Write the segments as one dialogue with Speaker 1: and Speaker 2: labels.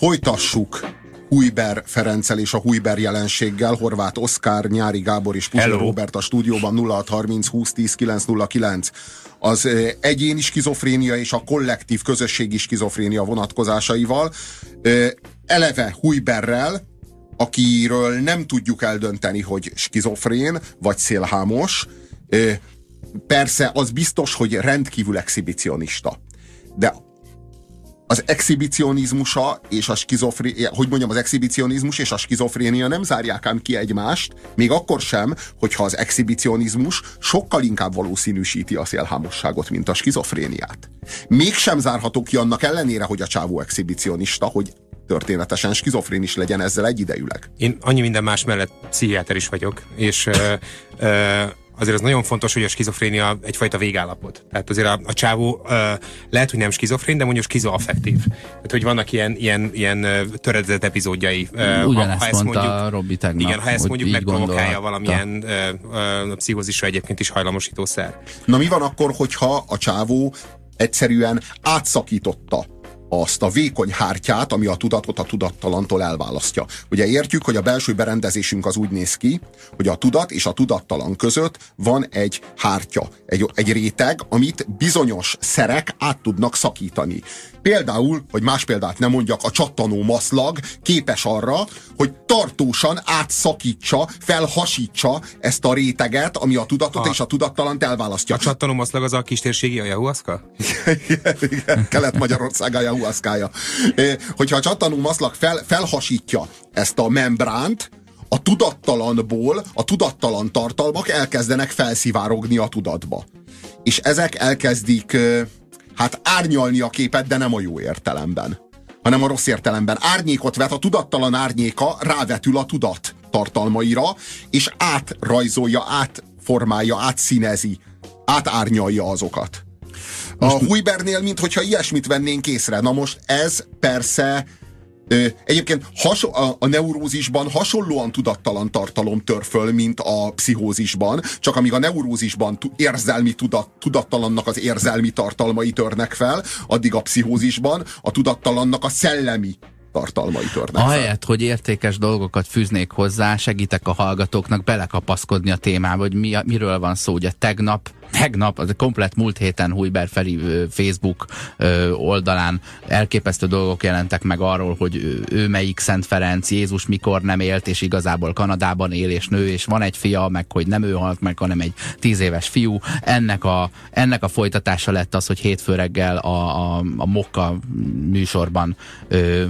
Speaker 1: folytassuk Hujber Ferenccel és a Hujber jelenséggel, Horváth Oszkár, Nyári Gábor és Puzsar Robert a stúdióban 0630 2010 909. Az egyéni skizofrénia és a kollektív közösségi skizofrénia vonatkozásaival. Eleve Hujberrel, akiről nem tudjuk eldönteni, hogy skizofrén vagy szélhámos. Persze az biztos, hogy rendkívül exhibicionista. De az exhibicionizmusa és a skizofrénia, hogy mondjam, az exhibicionizmus és a skizofrénia nem zárják ám ki egymást, még akkor sem, hogyha az exhibicionizmus sokkal inkább valószínűsíti a szélhámosságot, mint a skizofréniát. Mégsem zárható ki annak ellenére, hogy a csávó exhibicionista, hogy történetesen skizofrén is legyen ezzel egyidejűleg.
Speaker 2: Én annyi minden más mellett pszichiáter is vagyok, és ö, ö, azért az nagyon fontos, hogy a skizofrénia egyfajta végállapot. Tehát azért a, a csávó uh, lehet, hogy nem skizofrén, de mondjuk skizoaffektív. Tehát, hogy vannak ilyen, ilyen, ilyen töredezett epizódjai.
Speaker 3: Uh, Ugyanezt ha, ha mondta mondjuk, Robi tegnap.
Speaker 2: Igen, ha ezt mondjuk megprovokálja valamilyen uh, uh, pszichózisra egyébként is hajlamosítószer.
Speaker 1: Na mi van akkor, hogyha a csávó egyszerűen átszakította azt a vékony hártyát, ami a tudatot a tudattalantól elválasztja. Ugye értjük, hogy a belső berendezésünk az úgy néz ki, hogy a tudat és a tudattalan között van egy hártya, egy, egy réteg, amit bizonyos szerek át tudnak szakítani. Például, hogy más példát nem mondjak, a csattanó maszlag képes arra, hogy tartósan átszakítsa, felhasítsa ezt a réteget, ami a tudatot a, és a tudattalant elválasztja.
Speaker 2: A csattanó maszlag az a kistérségi ayahuasca?
Speaker 1: igen, igen, Kelet-Magyarország ayahuasca Hogyha a csattanó maszlag fel, felhasítja ezt a membránt, a tudattalanból a tudattalan tartalmak elkezdenek felszivárogni a tudatba. És ezek elkezdik hát árnyalni a képet, de nem a jó értelemben, hanem a rossz értelemben. Árnyékot vet, a tudattalan árnyéka rávetül a tudat tartalmaira, és átrajzolja, átformálja, átszínezi, átárnyalja azokat. A Hujbernél, mintha ilyesmit vennénk észre. Na most ez persze Egyébként haso- a, a neurózisban hasonlóan tudattalan tartalom tör föl, mint a pszichózisban, csak amíg a neurózisban érzelmi tudat, tudattalannak az érzelmi tartalmai törnek fel, addig a pszichózisban a tudattalannak a szellemi tartalmai törnek
Speaker 3: Ahelyett, hogy értékes dolgokat fűznék hozzá, segítek a hallgatóknak belekapaszkodni a témába, hogy mi, miről van szó. Ugye tegnap tegnap, az a komplet múlt héten Hujber Feri Facebook oldalán elképesztő dolgok jelentek meg arról, hogy ő melyik Szent Ferenc, Jézus mikor nem élt, és igazából Kanadában él és nő, és van egy fia, meg hogy nem ő halt meg, hanem egy tíz éves fiú. Ennek a, ennek a folytatása lett az, hogy hétfő reggel a, a, a Mokka műsorban ö,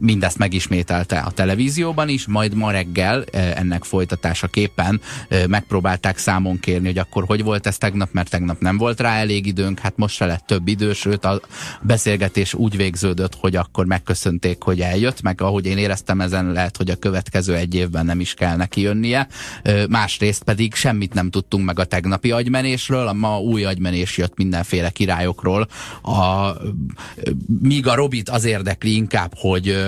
Speaker 3: mindezt megismételte a televízióban is, majd ma reggel ennek folytatásaképpen megpróbálták számon kérni, hogy akkor hogy volt ez tegnap, mert tegnap nem volt rá elég időnk, hát most se lett több idő, sőt a beszélgetés úgy végződött, hogy akkor megköszönték, hogy eljött, meg ahogy én éreztem ezen lehet, hogy a következő egy évben nem is kell neki jönnie. Másrészt pedig semmit nem tudtunk meg a tegnapi agymenésről, a ma új agymenés jött mindenféle királyokról. A, míg a Robit az érdekli inkább, hogy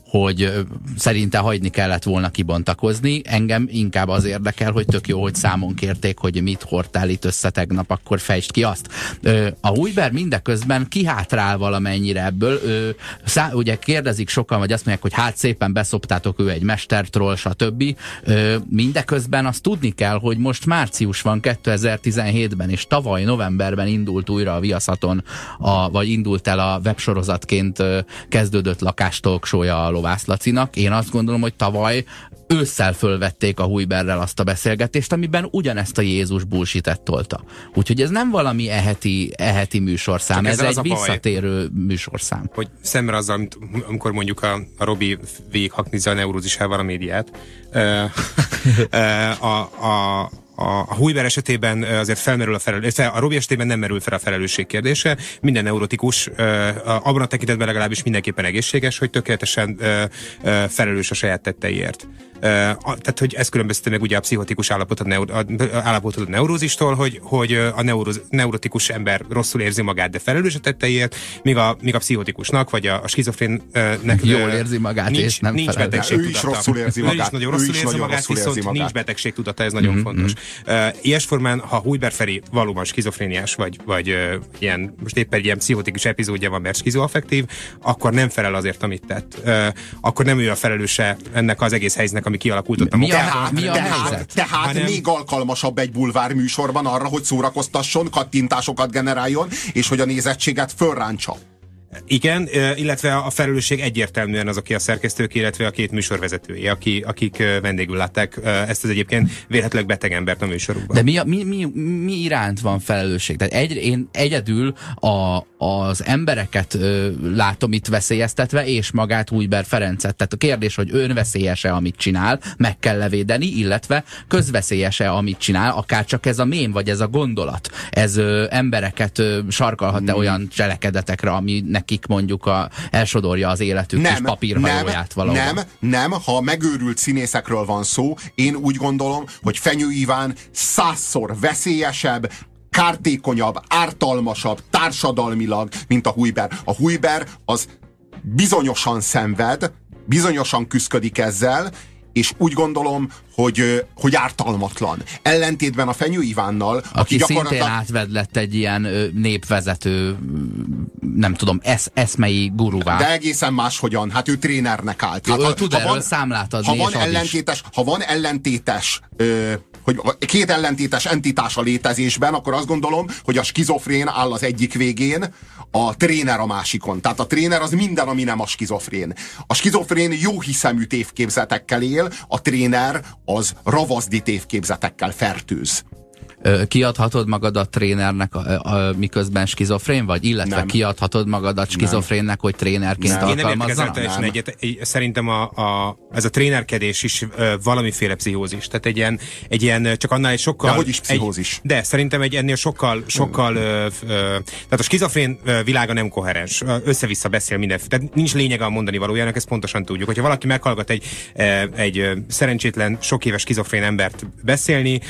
Speaker 3: hogy szerinte hagyni kellett volna kibontakozni. Engem inkább az érdekel, hogy tök jó, hogy számon kérték, hogy mit hordtál itt össze tegnap, akkor fejtsd ki azt. A Hujber mindeközben kihátrál valamennyire ebből. Szá, ugye kérdezik sokan, vagy azt mondják, hogy hát szépen beszoptátok ő egy mestertról, stb. Mindeközben azt tudni kell, hogy most március van 2017-ben, és tavaly novemberben indult újra a Viaszaton, a, vagy indult el a websorozatként kezdődött lakástolksója a Lovász Lacinak. Én azt gondolom, hogy tavaly ősszel fölvették a Hujberrel azt a beszélgetést, amiben ugyanezt a Jézus bullshit tolta. Úgyhogy ez nem valami eheti, eheti műsorszám, ez egy visszatérő baj, műsorszám.
Speaker 2: Hogy szemre azzal, amit, amikor mondjuk a, a Robi végighaknizza a neurózisával a médiát, a, a, a, a Hujber esetében azért felmerül a felelősség, a Robi esetében nem merül fel a felelősség kérdése. Minden neurotikus abban a tekintetben legalábbis mindenképpen egészséges, hogy tökéletesen felelős a saját tetteiért. Tehát, hogy ez különbözte meg ugye a pszichotikus állapotot, neur, állapotot a neurózistól, hogy, hogy a neuroz, neurotikus ember rosszul érzi magát, de felelős a tetteiért, míg a, míg a pszichotikusnak, vagy a, a skizofrénnek
Speaker 3: jól érzi magát, nincs, és nem
Speaker 2: nincs betegség
Speaker 1: Ő is rosszul érzi magát. Ő is
Speaker 2: nagyon rosszul érzi magát, viszont nincs betegség tudata, ez nagyon mm-hmm. fontos. Ilyesformán, ha Hújber Feri valóban skizofréniás, vagy, vagy ilyen, most éppen egy ilyen pszichotikus epizódja van, mert skizoaffektív, akkor nem felel azért, amit tett. Akkor nem ő a felelőse ennek az egész helyzetnek, ami kialakult ott
Speaker 1: a mi a, tehát, mi a tehát, helyzet? Tehát hanem... még alkalmasabb egy bulvár műsorban arra, hogy szórakoztasson, kattintásokat generáljon, és hogy a nézettséget fölráncsa.
Speaker 2: Igen, illetve a felelősség egyértelműen az, aki a szerkesztők, illetve a két műsorvezetője, aki, akik vendégül látták ezt az egyébként véletleg beteg embert a műsorukban.
Speaker 3: De mi, a, mi, mi, mi iránt van felelősség? Tehát egy, én egyedül a, az embereket ö, látom itt veszélyeztetve, és magát Újber Ferencet. Tehát a kérdés, hogy önveszélyese, amit csinál, meg kell levédeni, illetve közveszélyese, amit csinál, akár csak ez a mém, vagy ez a gondolat. Ez ö, embereket sarkalhat-e hmm. olyan cselekedetekre, ami nekik mondjuk a, elsodorja az életük nem, kis papírhajóját valahol.
Speaker 1: Nem, nem, ha megőrült színészekről van szó, én úgy gondolom, hogy Fenyő Iván százszor veszélyesebb, kártékonyabb, ártalmasabb társadalmilag, mint a Hujber. A Hujber az bizonyosan szenved, bizonyosan küzdik ezzel, és úgy gondolom, hogy, hogy ártalmatlan. Ellentétben a Fenyő Ivánnal,
Speaker 3: aki, aki gyakorlatilag... szintén átvedlett egy ilyen népvezető, nem tudom, esz, eszmei guruvá.
Speaker 1: De egészen máshogyan, hát ő trénernek állt. Hát,
Speaker 3: ha, tud ha van, számlát adni,
Speaker 1: ha van ellentétes, ha van ellentétes ö, hogy két ellentétes entitás a létezésben, akkor azt gondolom, hogy a skizofrén áll az egyik végén, a tréner a másikon. Tehát a tréner az minden, ami nem a skizofrén. A skizofrén jó hiszemű tévképzetekkel él, a tréner az ravaszdi tévképzetekkel fertőz.
Speaker 3: Kiadhatod magadat trénernek, a, a, miközben skizofrén vagy? Illetve nem. kiadhatod magadat skizofrénnek, hogy trénerként nem. alkalmazzanak?
Speaker 2: Én nem egyet. Szerintem a, a, ez a trénerkedés is ö, valamiféle pszihózis. Tehát egy ilyen, egy ilyen csak annál egy sokkal...
Speaker 1: De hogy is pszichózis?
Speaker 2: Egy, de szerintem egy ennél sokkal, sokkal ö, ö, tehát a skizofrén világa nem koherens. Össze-vissza beszél minden. Tehát nincs lényege a mondani valójának, ezt pontosan tudjuk. Hogyha valaki meghallgat egy, egy szerencsétlen, sok éves skizofrén embert beszélni,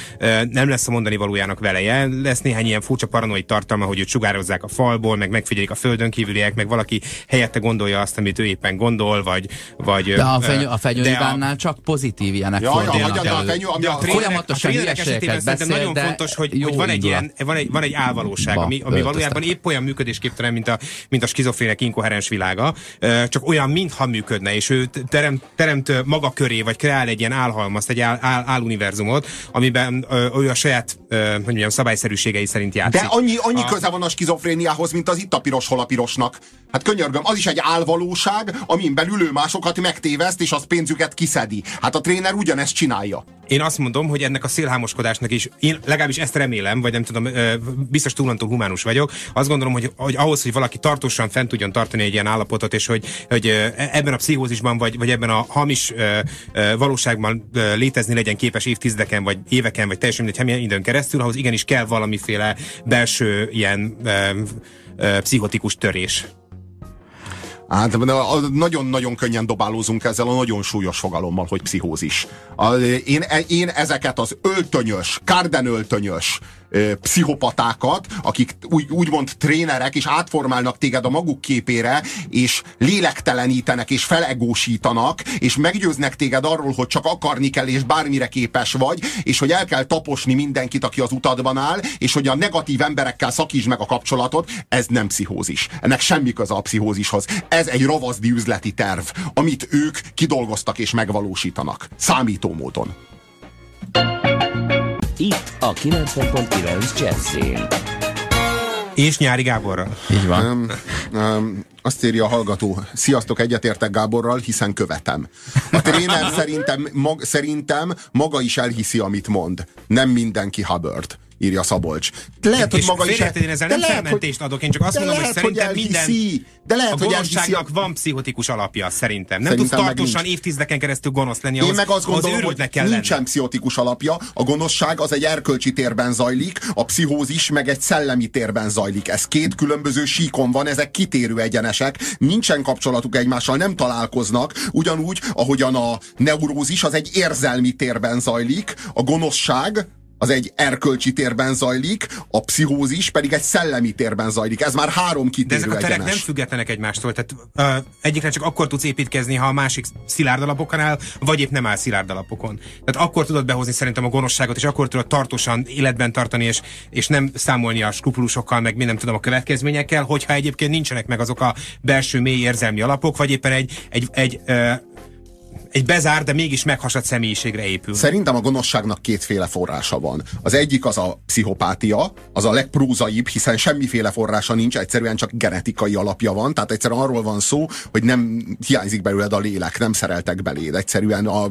Speaker 2: nem lesz a mondani valójának veleje. Lesz néhány ilyen furcsa paranoid tartalma, hogy őt sugározzák a falból, meg megfigyelik a földön kívüliek, meg valaki helyette gondolja azt, amit ő éppen gondol, vagy... vagy
Speaker 3: de a, fenyő, a fenyő Ivánnál a... csak pozitív ilyenek ja, fordulnak ja, elő. A fenyő, ami a, a Folyamatosan hülyeségeket beszél,
Speaker 2: nagyon fontos, hogy, hogy van, egy ilyen, van, egy, van egy álvalóság, ba, ami, ami valójában épp olyan működésképtelen, mint a, mint a skizofrének inkoherens világa, csak olyan, mintha működne, és ő teremt, teremt maga köré, vagy kreál egy ilyen álhalmazt, egy áll, áll, áluniverzumot, amiben ő a saját hogy mondjam, szabályszerűségei szerint játszik.
Speaker 1: De annyi, annyi a... köze van a skizofréniához, mint az itt a piros, hol a pirosnak. Hát könyörgöm, az is egy álvalóság, amin belül ő másokat megtéveszt, és az pénzüket kiszedi. Hát a tréner ugyanezt csinálja.
Speaker 2: Én azt mondom, hogy ennek a szélhámoskodásnak is, én legalábbis ezt remélem, vagy nem tudom, biztos túlantól humánus vagyok, azt gondolom, hogy, hogy ahhoz, hogy valaki tartósan fent tudjon tartani egy ilyen állapotot, és hogy, hogy ebben a pszichózisban, vagy, vagy ebben a hamis valóságban létezni legyen képes évtizedeken, vagy éveken, vagy teljesen mindegy, időn keresztül, ahhoz igenis kell valamiféle belső ilyen pszichotikus törés.
Speaker 1: Hát nagyon-nagyon könnyen dobálózunk ezzel a nagyon súlyos fogalommal, hogy pszichózis. Én, én ezeket az öltönyös, kárdenöltönyös, pszichopatákat, akik úgy, úgymond trénerek, és átformálnak téged a maguk képére, és lélektelenítenek, és felegósítanak, és meggyőznek téged arról, hogy csak akarni kell, és bármire képes vagy, és hogy el kell taposni mindenkit, aki az utadban áll, és hogy a negatív emberekkel szakítsd meg a kapcsolatot, ez nem pszichózis. Ennek semmi köze a pszichózishoz. Ez egy ravaszdi üzleti terv, amit ők kidolgoztak és megvalósítanak. Számító módon.
Speaker 4: Itt a 90.9 Jazzin.
Speaker 2: És Nyári Gáborral.
Speaker 3: Így van. Um,
Speaker 1: um, azt írja a hallgató, sziasztok, egyetértek Gáborral, hiszen követem. A tréner szerintem, mag, szerintem maga is elhiszi, amit mond. Nem mindenki Hubbard írja Szabolcs.
Speaker 2: Lehet, hogy maga is... Én ezzel nem felmentést adok, én csak azt mondom, lehet, hogy szerintem hogy minden... De lehet, a hogy gonoszságnak van pszichotikus alapja, szerintem. Nem szerintem tudsz tartósan évtizedeken keresztül gonosz lenni, ahhoz,
Speaker 1: Én meg azt gondolom, hogy kell nincsen lenni. pszichotikus alapja. A gonoszság az egy erkölcsi térben zajlik, a pszichózis meg egy szellemi térben zajlik. Ez két különböző síkon van, ezek kitérő egyenesek, nincsen kapcsolatuk egymással, nem találkoznak, ugyanúgy, ahogyan a neurózis az egy érzelmi térben zajlik, a gonoszság az egy erkölcsi térben zajlik, a pszichózis pedig egy szellemi térben zajlik. Ez már három
Speaker 2: De
Speaker 1: kitérő
Speaker 2: ezek a terek
Speaker 1: egyenes.
Speaker 2: nem függetlenek egymástól. Tehát uh, egyikre csak akkor tudsz építkezni, ha a másik szilárd alapokon áll, vagy épp nem áll szilárd alapokon. Tehát akkor tudod behozni szerintem a gonoszságot, és akkor tudod tartósan életben tartani, és, és nem számolni a skrupulusokkal, meg mi nem tudom a következményekkel, hogyha egyébként nincsenek meg azok a belső mély érzelmi alapok, vagy éppen egy, egy, egy uh, egy bezár, de mégis meghasadt személyiségre épül.
Speaker 1: Szerintem a gonoszságnak kétféle forrása van. Az egyik az a pszichopátia, az a legprózaibb, hiszen semmiféle forrása nincs, egyszerűen csak genetikai alapja van, tehát egyszerűen arról van szó, hogy nem hiányzik belőled a lélek, nem szereltek beléd, egyszerűen a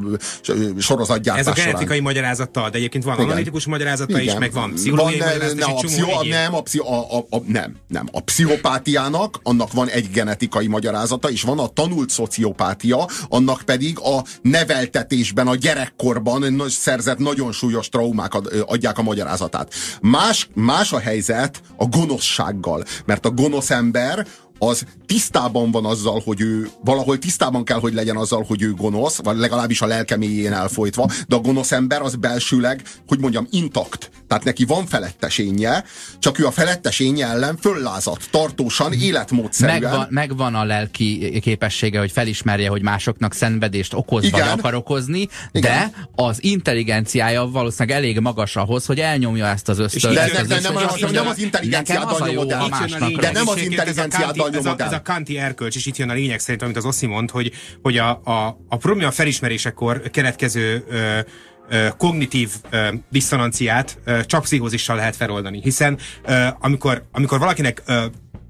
Speaker 1: sorozatgyártás
Speaker 2: Ez a
Speaker 1: során.
Speaker 2: genetikai magyarázattal, de egyébként van
Speaker 1: Igen.
Speaker 2: analitikus magyarázata is,
Speaker 1: Igen.
Speaker 2: meg van pszichológiai
Speaker 1: Van, ne,
Speaker 2: magyarázata,
Speaker 1: ne, a pszicho, nem, a, pszicho, a, a, a, nem, nem. A pszichopátiának, annak van egy genetikai magyarázata, és van a tanult szociopátia, annak pedig a neveltetésben, a gyerekkorban szerzett nagyon súlyos traumák adják a magyarázatát. Más, más a helyzet a gonoszsággal, mert a gonosz ember az tisztában van azzal, hogy ő valahol tisztában kell, hogy legyen azzal, hogy ő gonosz, vagy legalábbis a lelke mélyén elfolytva, de a gonosz ember az belsőleg, hogy mondjam, intakt. Tehát neki van felettesénye, csak ő a felettesénye ellen föllázadt, tartósan, életmódszerűen.
Speaker 3: Megvan, megvan a lelki képessége, hogy felismerje, hogy másoknak szenvedést okoz,
Speaker 1: Igen.
Speaker 3: vagy akar okozni,
Speaker 1: Igen.
Speaker 3: de az intelligenciája valószínűleg elég magas ahhoz, hogy elnyomja ezt az ösztön.
Speaker 1: De
Speaker 3: ezt
Speaker 1: nem-
Speaker 3: az
Speaker 1: nem- az- intelligenciáddal nyomod el. De nem az intelligenciáddal
Speaker 2: ez a-. Ez a kanti erkölcs, és itt jön a lényeg szerint, amit az Oszi mond, hogy, hogy a, a, a probléma felismerésekor keletkező ö, kognitív diszonanciát csak pszichózissal lehet feloldani. Hiszen amikor, amikor valakinek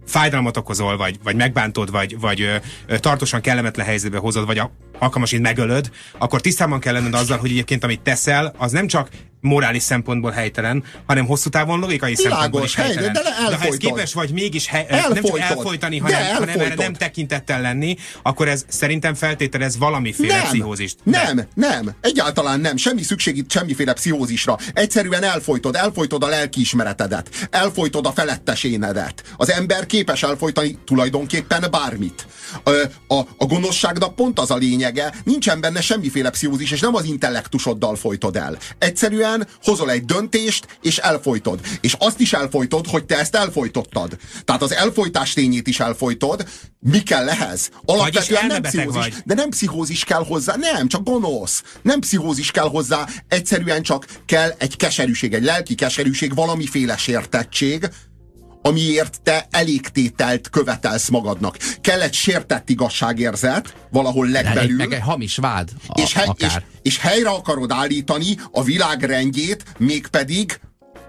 Speaker 2: fájdalmat okozol, vagy, vagy megbántod, vagy, vagy ö, tartósan kellemetlen helyzetbe hozod, vagy a, alkalmasint megölöd, akkor tisztában kell lenned azzal, hogy egyébként amit teszel, az nem csak morális szempontból helytelen, hanem hosszú távon logikai
Speaker 1: Világos,
Speaker 2: szempontból is
Speaker 1: hely-
Speaker 2: helytelen.
Speaker 1: de
Speaker 2: de ha
Speaker 1: elfolytod.
Speaker 2: képes vagy mégis hely, nem csak
Speaker 1: Elfolytod.
Speaker 2: elfolytani, hanem, hanem erre
Speaker 1: elfolytod.
Speaker 2: nem tekintettel lenni, akkor ez szerintem feltételez valamiféle
Speaker 1: Nem,
Speaker 2: pszichózist. De-
Speaker 1: nem, nem, egyáltalán nem, semmi szükség itt semmiféle pszichózisra. Egyszerűen elfolytod, elfolytod a lelkiismeretedet, elfolytod a felettesénedet. Az ember képes elfolytani tulajdonképpen bármit. Ö, A, a gonoszságnak pont az a lényege, nincsen benne semmiféle pszichózis, és nem az intellektusoddal folytod el. Egyszerűen hozol egy döntést, és elfolytod. És azt is elfolytod, hogy te ezt elfolytottad. Tehát az elfolytás tényét is elfolytod. Mi kell ehhez? Alapvetően nem pszichózis.
Speaker 2: vagy.
Speaker 1: De nem pszichózis kell hozzá, nem, csak gonosz. Nem pszichózis kell hozzá, egyszerűen csak kell egy keserűség, egy lelki keserűség, valamiféle sértettség, amiért te elégtételt követelsz magadnak. Kell egy sértett igazságérzet, valahol legbelül,
Speaker 3: meg egy hamis vád, a,
Speaker 1: és, hely, és, és helyre akarod állítani a világ rendjét, mégpedig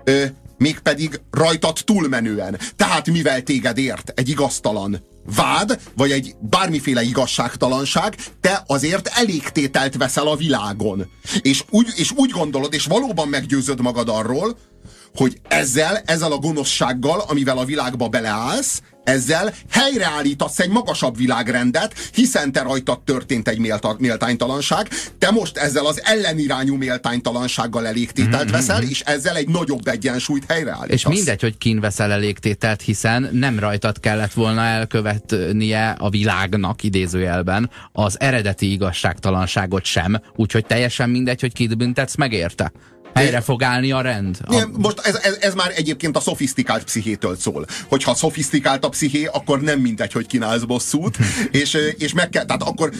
Speaker 1: ö, mégpedig rajtad túlmenően. Tehát mivel téged ért egy igaztalan vád, vagy egy bármiféle igazságtalanság, te azért elégtételt veszel a világon. És úgy, és úgy gondolod, és valóban meggyőzöd magad arról, hogy ezzel, ezzel a gonoszsággal, amivel a világba beleállsz, ezzel helyreállítasz egy magasabb világrendet, hiszen te rajtad történt egy mélta, méltánytalanság, te most ezzel az ellenirányú méltánytalansággal elégtételt veszel, és ezzel egy nagyobb egyensúlyt helyreállítasz.
Speaker 3: És mindegy, hogy kin veszel elégtételt, hiszen nem rajtad kellett volna elkövetnie a világnak idézőjelben az eredeti igazságtalanságot sem, úgyhogy teljesen mindegy, hogy kit büntetsz meg érte. Helyre fog állni a rend. A,
Speaker 1: most ez, ez, ez már egyébként a szofisztikált pszichétől szól. Hogyha szofisztikált a psziché, akkor nem mindegy, hogy kínálsz bosszút, és, és meg kell, tehát akkor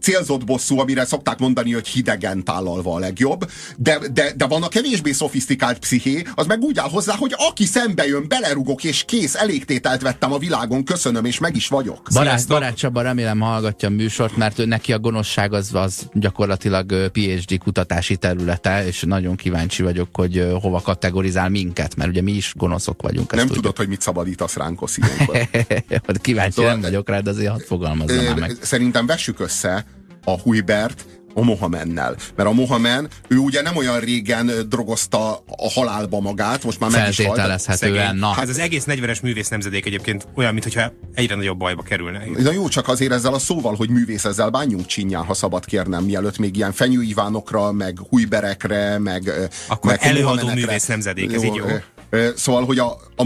Speaker 1: célzott bosszú, amire szokták mondani, hogy hidegen tálalva a legjobb, de, de, de van a kevésbé szofisztikált psziché, az meg úgy áll hozzá, hogy aki szembe jön, belerugok, és kész, elégtételt vettem a világon, köszönöm, és meg is vagyok.
Speaker 3: Barát, barát Csaba remélem hallgatja a műsort, mert ő, neki a gonoszság az, az gyakorlatilag PhD kutatási területe, és nagyon kíváncsi vagyok, hogy hova kategorizál minket, mert ugye mi is gonoszok vagyunk.
Speaker 1: Nem tudod, hogy mit szabadítasz ránk, Oszi, ilyenkor.
Speaker 3: kíváncsi
Speaker 1: Szóval-
Speaker 3: nem vagyok rá, de azért hadd fogalmazzam
Speaker 1: Ö,
Speaker 3: meg.
Speaker 1: Szerintem vessük össze a Huibert a Mohamennel. Mert a Mohamen, ő ugye nem olyan régen drogozta a halálba magát, most már meg is halt.
Speaker 3: Feltételezhetően, na.
Speaker 2: Hát az egész 40-es művész nemzedék egyébként olyan, mintha egyre nagyobb bajba kerülne.
Speaker 1: Na jó, csak azért ezzel a szóval, hogy művész, ezzel bánjunk csinyán, ha szabad kérnem, mielőtt még ilyen fenyőivánokra, meg hújberekre, meg
Speaker 2: Akkor
Speaker 1: meg
Speaker 2: előadó művész nemzedék, ez így jó.
Speaker 1: ö, ö, Szóval, hogy a, a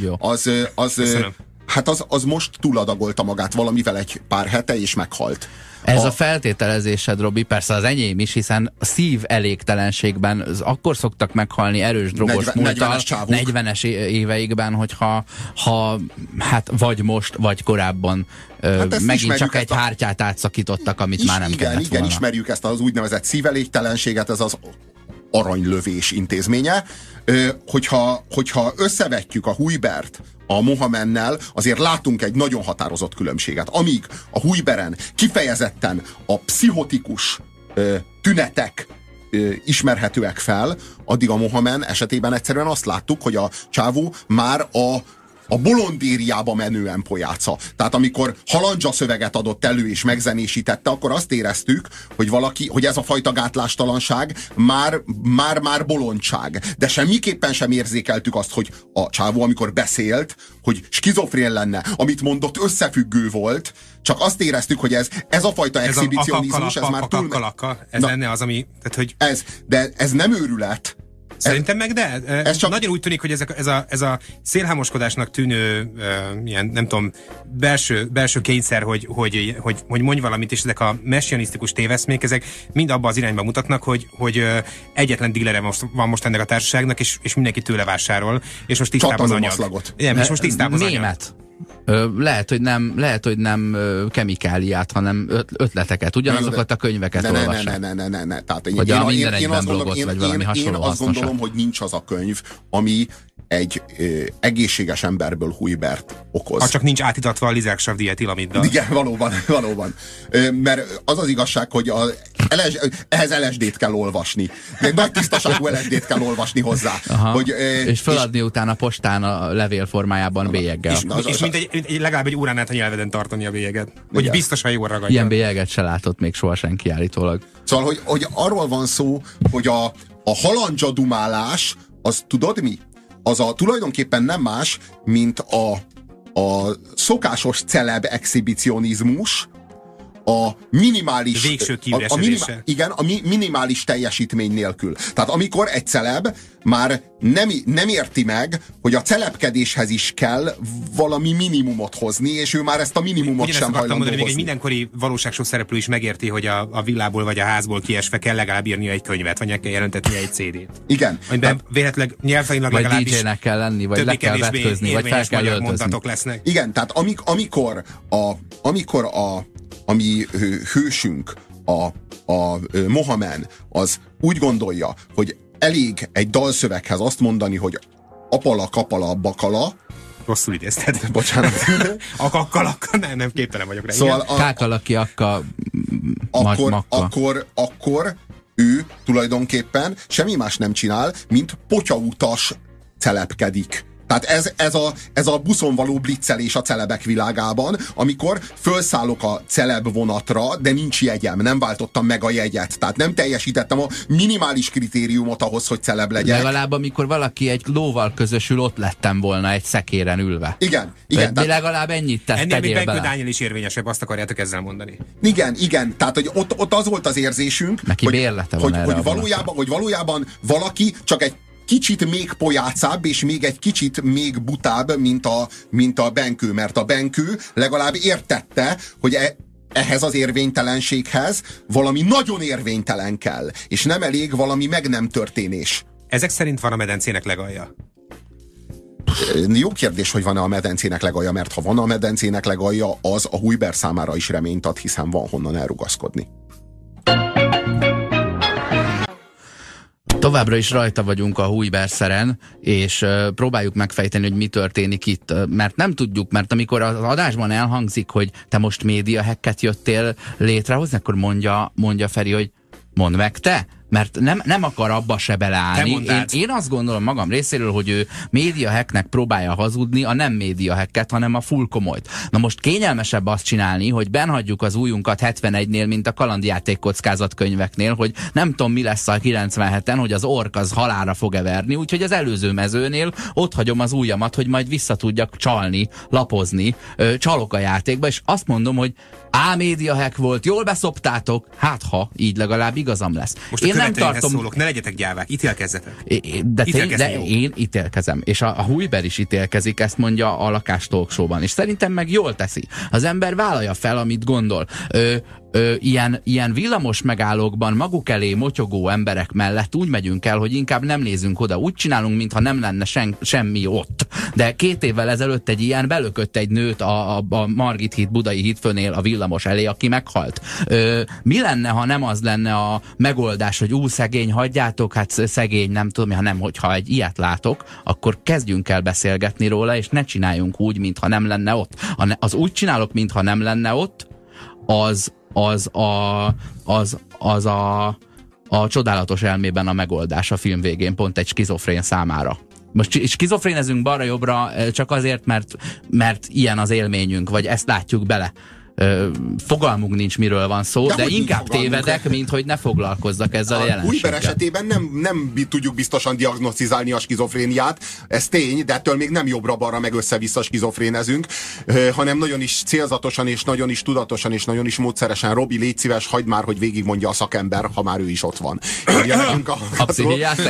Speaker 3: jó.
Speaker 1: az, az,
Speaker 2: Köszönöm.
Speaker 1: hát az, az most túladagolta magát valamivel egy pár hete, és meghalt.
Speaker 3: Ez a, a feltételezésed, Robi, persze az enyém is, hiszen szív elégtelenségben az akkor szoktak meghalni erős drogos
Speaker 1: 40
Speaker 3: múltal,
Speaker 1: 40-es
Speaker 3: 40-es éveikben, hogyha ha, hát vagy most, vagy korábban hát megint csak egy
Speaker 1: a-
Speaker 3: hártyát átszakítottak, amit
Speaker 1: Is,
Speaker 3: már nem
Speaker 1: igen,
Speaker 3: kellett
Speaker 1: igen,
Speaker 3: volna.
Speaker 1: ismerjük ezt az úgynevezett szívelégtelenséget, ez az aranylövés intézménye. Hogyha, hogyha összevetjük a Huybert a Mohamennel, azért látunk egy nagyon határozott különbséget. Amíg a Huyberen kifejezetten a pszichotikus tünetek ismerhetőek fel, addig a Mohamen esetében egyszerűen azt láttuk, hogy a csávó már a a bolondériába menően pojáca. Tehát amikor halandzsa szöveget adott elő és megzenésítette, akkor azt éreztük, hogy valaki, hogy ez a fajta gátlástalanság már, már, már bolondság. De semmiképpen sem érzékeltük azt, hogy a csávó, amikor beszélt, hogy skizofrén lenne, amit mondott, összefüggő volt, csak azt éreztük, hogy ez, ez a fajta
Speaker 2: Ez a
Speaker 1: exhibicionizmus, ez már túl...
Speaker 2: ez lenne az, ami, tehát hogy
Speaker 1: Ez, de ez nem őrület.
Speaker 2: Szerintem meg de. Ez
Speaker 1: csak-.
Speaker 2: Nagyon úgy tűnik, hogy ez a, ez a, ez a szélhámoskodásnak tűnő uh, ilyen, nem tudom, belső, belső kényszer, hogy, hogy, hogy, hogy mondj valamit, és ezek a messianisztikus téveszmék, ezek mind abba az irányba mutatnak, hogy, hogy uh, egyetlen dílere most, van most ennek a társaságnak, és, és mindenki tőle vásárol, és most tisztában az anyag. Igen, és most tisztában az anyag.
Speaker 3: Ö, lehet, hogy nem, lehet, hogy nem ö, kemikáliát, hanem öt, ötleteket. Ugyanazokat a könyveket
Speaker 1: ne, ne, ne,
Speaker 3: olvassák.
Speaker 1: ne, ne, ne, ne. Tehát
Speaker 3: Vagy a minden
Speaker 1: azt
Speaker 3: egyben
Speaker 1: gondolom,
Speaker 3: blogot,
Speaker 1: én,
Speaker 3: vagy valami
Speaker 1: én, én azt gondolom, hogy nincs az a könyv, ami egy ö, egészséges emberből Huybert okoz.
Speaker 2: Ha csak nincs átitatva a lizáksav dietillamiddal.
Speaker 1: Igen, valóban, valóban. Ö, Mert az az igazság, hogy a LS, ehhez LSD-t kell olvasni. Egy nagy tisztaságú LSD-t kell olvasni hozzá.
Speaker 3: Aha.
Speaker 1: Hogy, ö,
Speaker 3: és feladni utána postán a levél formájában bélyeggel.
Speaker 2: És,
Speaker 1: az-
Speaker 2: és
Speaker 1: az-
Speaker 2: mint egy, egy, legalább egy órán át a nyelveden tartani a bélyeget. Hogy
Speaker 1: Igen.
Speaker 2: biztosan jól ragadja.
Speaker 3: Ilyen bélyeget se látott még soha senki állítólag.
Speaker 1: Szóval, hogy, hogy arról van szó, hogy a, a halandzsa dumálás, az tudod mi? Az a tulajdonképpen nem más, mint a, a szokásos celeb exhibicionizmus, a minimális...
Speaker 2: Végső
Speaker 1: a, a
Speaker 2: kiüresedése.
Speaker 1: Igen, a mi, minimális teljesítmény nélkül. Tehát amikor egy celeb már nem, nem érti meg, hogy a celebkedéshez is kell valami minimumot hozni, és ő már ezt a minimumot
Speaker 2: Ugyanezt
Speaker 1: sem hajlandó
Speaker 2: mondani, még egy
Speaker 1: hozni.
Speaker 2: mindenkori valóságshow szereplő is megérti, hogy a, a villából vagy a házból kiesve kell legalább írnia egy könyvet, vagy kell jelentetni egy CD-t.
Speaker 1: Igen.
Speaker 2: Amiben véletleg nyelvtanilag
Speaker 3: Vagy
Speaker 2: legalábbis
Speaker 3: DJ-nek kell lenni, vagy le kell vetközni, vagy fel kell
Speaker 2: mondatok lesznek.
Speaker 1: Igen, tehát amik, amikor a, amikor a, a mi ö, hősünk, a, a Mohamen, az úgy gondolja, hogy elég egy dalszöveghez azt mondani, hogy apala, kapala, bakala,
Speaker 2: Rosszul idézted.
Speaker 1: bocsánat,
Speaker 2: Akakkal, akkor nem, nem képtelen vagyok rá.
Speaker 1: szóval a,
Speaker 3: Kákalaki akka,
Speaker 1: akkor,
Speaker 3: makka.
Speaker 1: akkor, akkor ő tulajdonképpen semmi más nem csinál, mint potyautas celepkedik. Tehát ez, ez, a, ez a buszon való blitzelés a celebek világában, amikor felszállok a celeb vonatra, de nincs jegyem, nem váltottam meg a jegyet. Tehát nem teljesítettem a minimális kritériumot ahhoz, hogy celeb legyek.
Speaker 3: Legalább amikor valaki egy lóval közösül, ott lettem volna egy szekéren ülve.
Speaker 1: Igen, igen.
Speaker 3: De
Speaker 1: Tehát,
Speaker 3: legalább ennyit te,
Speaker 2: Ennél még Benkő. Dániel is érvényesebb, azt akarjátok ezzel mondani.
Speaker 1: Igen, igen. Tehát, hogy ott, ott az volt az érzésünk,
Speaker 3: Neki
Speaker 1: hogy, hogy, hogy, valójában, hogy valójában valaki csak egy kicsit még pojácább, és még egy kicsit még butább, mint a, mint a Benkő, mert a Benkő legalább értette, hogy e, ehhez az érvénytelenséghez valami nagyon érvénytelen kell, és nem elég valami meg nem történés.
Speaker 2: Ezek szerint van a medencének legalja.
Speaker 1: Jó kérdés, hogy van-e a medencének legalja, mert ha van a medencének legalja, az a Hujber számára is reményt ad, hiszen van honnan elrugaszkodni.
Speaker 3: Továbbra is rajta vagyunk a Hújberszeren, és uh, próbáljuk megfejteni, hogy mi történik itt, mert nem tudjuk, mert amikor az adásban elhangzik, hogy te most média hacket jöttél létrehozni, akkor mondja, mondja Feri, hogy mondd meg te, mert nem, nem akar abba se beleállni. Én, én azt gondolom magam részéről, hogy ő média hacknek próbálja hazudni, a nem média hacket, hanem a full komolyt. Na most kényelmesebb azt csinálni, hogy benhagyjuk az újunkat 71-nél, mint a kalandjáték kockázat könyveknél, hogy nem tudom mi lesz a 97-en, hogy az ork az halára fog-e verni, úgyhogy az előző mezőnél ott hagyom az ujjamat, hogy majd vissza tudjak csalni, lapozni, csalok a játékba, és azt mondom, hogy á, média hack volt, jól beszoptátok, hát ha, így legalább igazam lesz.
Speaker 2: Most a
Speaker 3: én nem tartom,
Speaker 2: szólok, ne legyetek gyávák, ítélkezzetek.
Speaker 3: É- De, tény, de
Speaker 2: jó.
Speaker 3: én ítélkezem, és a, a Hújber is ítélkezik, ezt mondja a lakás talk show-ban, és szerintem meg jól teszi. Az ember vállalja fel, amit gondol. Ö, ö, ilyen, ilyen villamos megállókban maguk elé motyogó emberek mellett úgy megyünk el, hogy inkább nem nézünk oda. Úgy csinálunk, mintha nem lenne sen, semmi ott. De két évvel ezelőtt egy ilyen belökött egy nőt a, a, a Margit híd, Budai hídfőnél a villamos elé, aki meghalt. Ö, mi lenne, ha nem az lenne a megoldás, hogy ú, szegény, hagyjátok, hát szegény, nem tudom, ha nem, hogyha egy ilyet látok, akkor kezdjünk el beszélgetni róla, és ne csináljunk úgy, mintha nem lenne ott. Az úgy csinálok, mintha nem lenne ott, az, az a, az, az a, a csodálatos elmében a megoldás a film végén, pont egy skizofrén számára. Most skizofrénezünk balra-jobbra csak azért, mert, mert ilyen az élményünk, vagy ezt látjuk bele fogalmunk nincs, miről van szó, de, de inkább tévedek, mint hogy ne foglalkozzak ezzel a, a jelenséggel.
Speaker 1: Újber esetében nem, nem tudjuk biztosan diagnosztizálni a skizofréniát, ez tény, de ettől még nem jobbra-balra meg össze-vissza skizofrénezünk, hanem nagyon is célzatosan és nagyon is tudatosan és nagyon is módszeresen. Robi, légy szíves, hagyd már, hogy végigmondja a szakember, ha már ő is ott van.
Speaker 3: A, a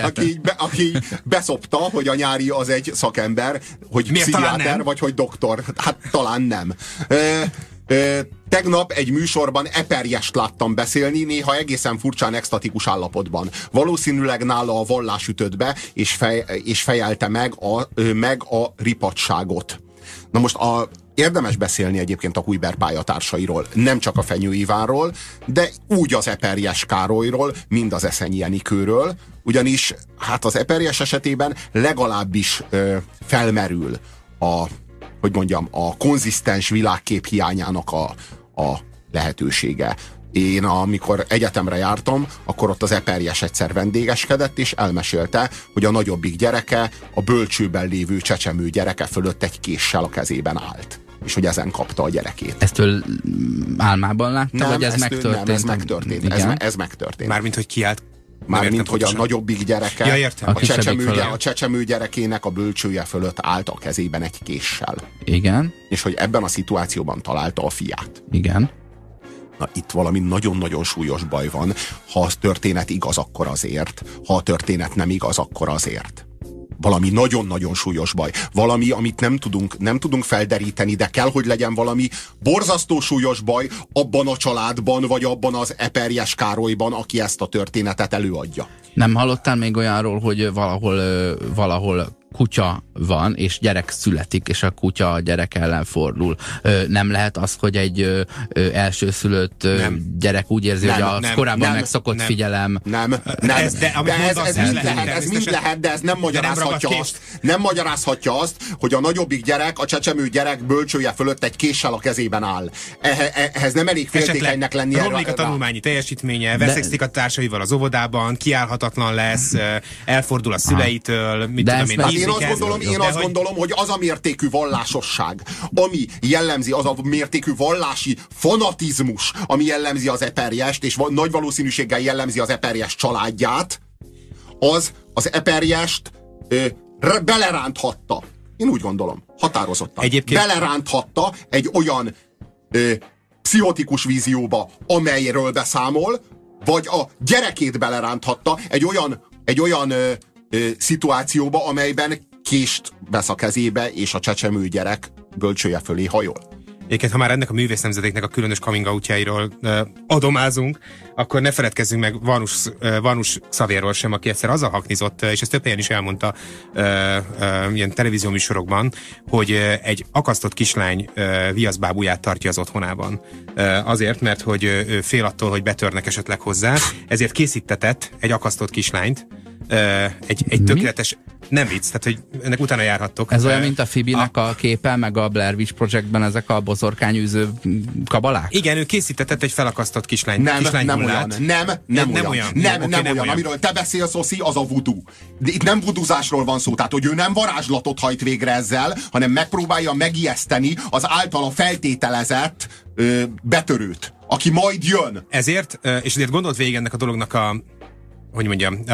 Speaker 1: aki, így be, aki így beszopta, hogy a nyári az egy szakember, hogy Miért pszichiáter, vagy hogy doktor. Hát talán nem. Ö, tegnap egy műsorban eperjest láttam beszélni, néha egészen furcsán extatikus állapotban. Valószínűleg nála a vallás ütött be, és, fej, és fejelte meg a, meg a ripatságot. Na most a, érdemes beszélni egyébként a Hujber pályatársairól, nem csak a Fenyő Ivánról, de úgy az Eperjes Károlyról, mind az Eszenyi Enikőről, ugyanis hát az Eperjes esetében legalábbis ö, felmerül a hogy mondjam, a konzisztens világkép hiányának a, a lehetősége. Én amikor egyetemre jártam, akkor ott az Eperjes egyszer vendégeskedett, és elmesélte, hogy a nagyobbik gyereke a bölcsőben lévő csecsemő gyereke fölött egy késsel a kezében állt és hogy ezen kapta a gyerekét.
Speaker 3: Ezt ő álmában látta,
Speaker 1: nem,
Speaker 3: vagy ez
Speaker 1: megtörtént? Nem, ez megtörtént. Ez, ez megtörtént.
Speaker 2: Mármint, hogy kiállt
Speaker 1: Mármint, hogy a nagyobbik gyereke,
Speaker 2: ja,
Speaker 1: a, a, csecsemő, a csecsemő gyerekének a bölcsője fölött állt a kezében egy késsel.
Speaker 3: Igen.
Speaker 1: És hogy ebben a szituációban találta a fiát.
Speaker 3: Igen.
Speaker 1: Na itt valami nagyon-nagyon súlyos baj van. Ha a történet igaz, akkor azért. Ha a történet nem igaz, akkor azért valami nagyon-nagyon súlyos baj. Valami, amit nem tudunk, nem tudunk felderíteni, de kell, hogy legyen valami borzasztó súlyos baj abban a családban, vagy abban az Eperjes Károlyban, aki ezt a történetet előadja.
Speaker 3: Nem hallottál még olyanról, hogy valahol, valahol kutya van, és gyerek születik, és a kutya a gyerek ellen fordul. Ö, nem lehet az, hogy egy ö, ö, elsőszülött ö, nem. gyerek úgy érzi, nem, hogy a nem, korábban nem, megszokott
Speaker 1: nem,
Speaker 3: figyelem.
Speaker 1: Nem, nem. Ez, de, de ez, ez, mind lehet, ez mind lehet, de ez nem magyarázhatja nem azt. Nem magyarázhatja azt, hogy a nagyobbik gyerek, a csecsemő gyerek bölcsője fölött egy késsel a kezében áll. Ehhez nem elég féltékenynek lenni.
Speaker 2: Romlik a tanulmányi teljesítménye, veszekszik a társaival az óvodában, kiállhatatlan lesz, elfordul a szüleitől, mit tudom én,
Speaker 1: én azt gondolom, én azt gondolom, hogy az a mértékű vallásosság, ami jellemzi, az a mértékű vallási fanatizmus, ami jellemzi az eperjest, és nagy valószínűséggel jellemzi az eperjes családját, az az eperjest ö, beleránthatta. Én úgy gondolom, határozottan. Egyébként... Beleránthatta egy olyan ö, pszichotikus vízióba, amelyről beszámol, vagy a gyerekét beleránthatta egy olyan, egy olyan ö, ö, szituációba, amelyben kést vesz a kezébe, és a csecsemő gyerek bölcsője fölé hajol.
Speaker 2: Egyébként, ha már ennek a művész nemzetéknek a különös coming outjairól uh, adomázunk, akkor ne feledkezzünk meg Vanus, uh, Vanus Xavierról sem, aki egyszer azzal haknizott, és ezt több helyen is elmondta uh, uh, ilyen televízió műsorokban, hogy uh, egy akasztott kislány uh, viaszbábuját tartja az otthonában. Uh, azért, mert hogy uh, fél attól, hogy betörnek esetleg hozzá, ezért készítetett egy akasztott kislányt, egy, egy tökéletes, nem vicc, tehát hogy ennek utána járhattok.
Speaker 3: Ez olyan, mint a Fibinek a, a képe, meg a Blair Witch Projectben ezek a bozorkányűző kabalák?
Speaker 2: Igen, ő készítetett egy felakasztott kislány.
Speaker 1: Nem,
Speaker 2: kislány
Speaker 1: nem olyan. Nem, nem, nem, nem olyan. Nem, nem, nem, olyan. olyan. Amiről te beszélsz, Oszi, az a. De itt nem vuduzásról van szó, tehát hogy ő nem varázslatot hajt végre ezzel, hanem megpróbálja megijeszteni az általa feltételezett ö, betörőt, aki majd jön.
Speaker 2: Ezért, és ezért gondolt végig ennek a dolognak a hogy mondjam, a,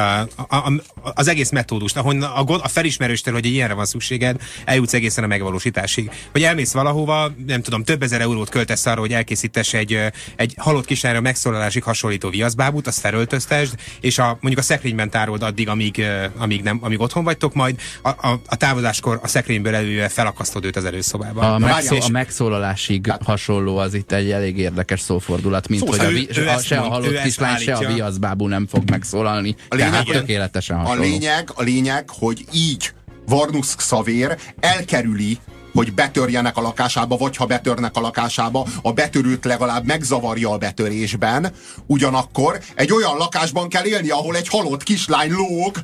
Speaker 2: a, az egész metódust, ahol a, a felismerőstől, hogy ilyenre van szükséged, eljutsz egészen a megvalósításig. Hogy elmész valahova, nem tudom, több ezer eurót költesz arra, hogy elkészítesz egy, egy halott kislányra megszólalásig hasonlító viaszbábút, azt felöltöztesd, és a, mondjuk a szekrényben tárold addig, amíg, amíg, nem, amíg otthon vagytok, majd a, a, a távozáskor a szekrényből előve felakasztod őt az előszobában.
Speaker 3: A, megszó, a megszólalásig hát, hasonló az itt egy elég érdekes szófordulat, mint Szó, hogy a, ő, a, se a halott kislány, se a viaszbábú nem fog megszólalni megszólalni. A lényeg, tehát tökéletesen hasonló.
Speaker 1: A lényeg, a lényeg, hogy így Varnus Xavér elkerüli hogy betörjenek a lakásába, vagy ha betörnek a lakásába, a betörőt legalább megzavarja a betörésben, ugyanakkor egy olyan lakásban kell élni, ahol egy halott kislány lóg,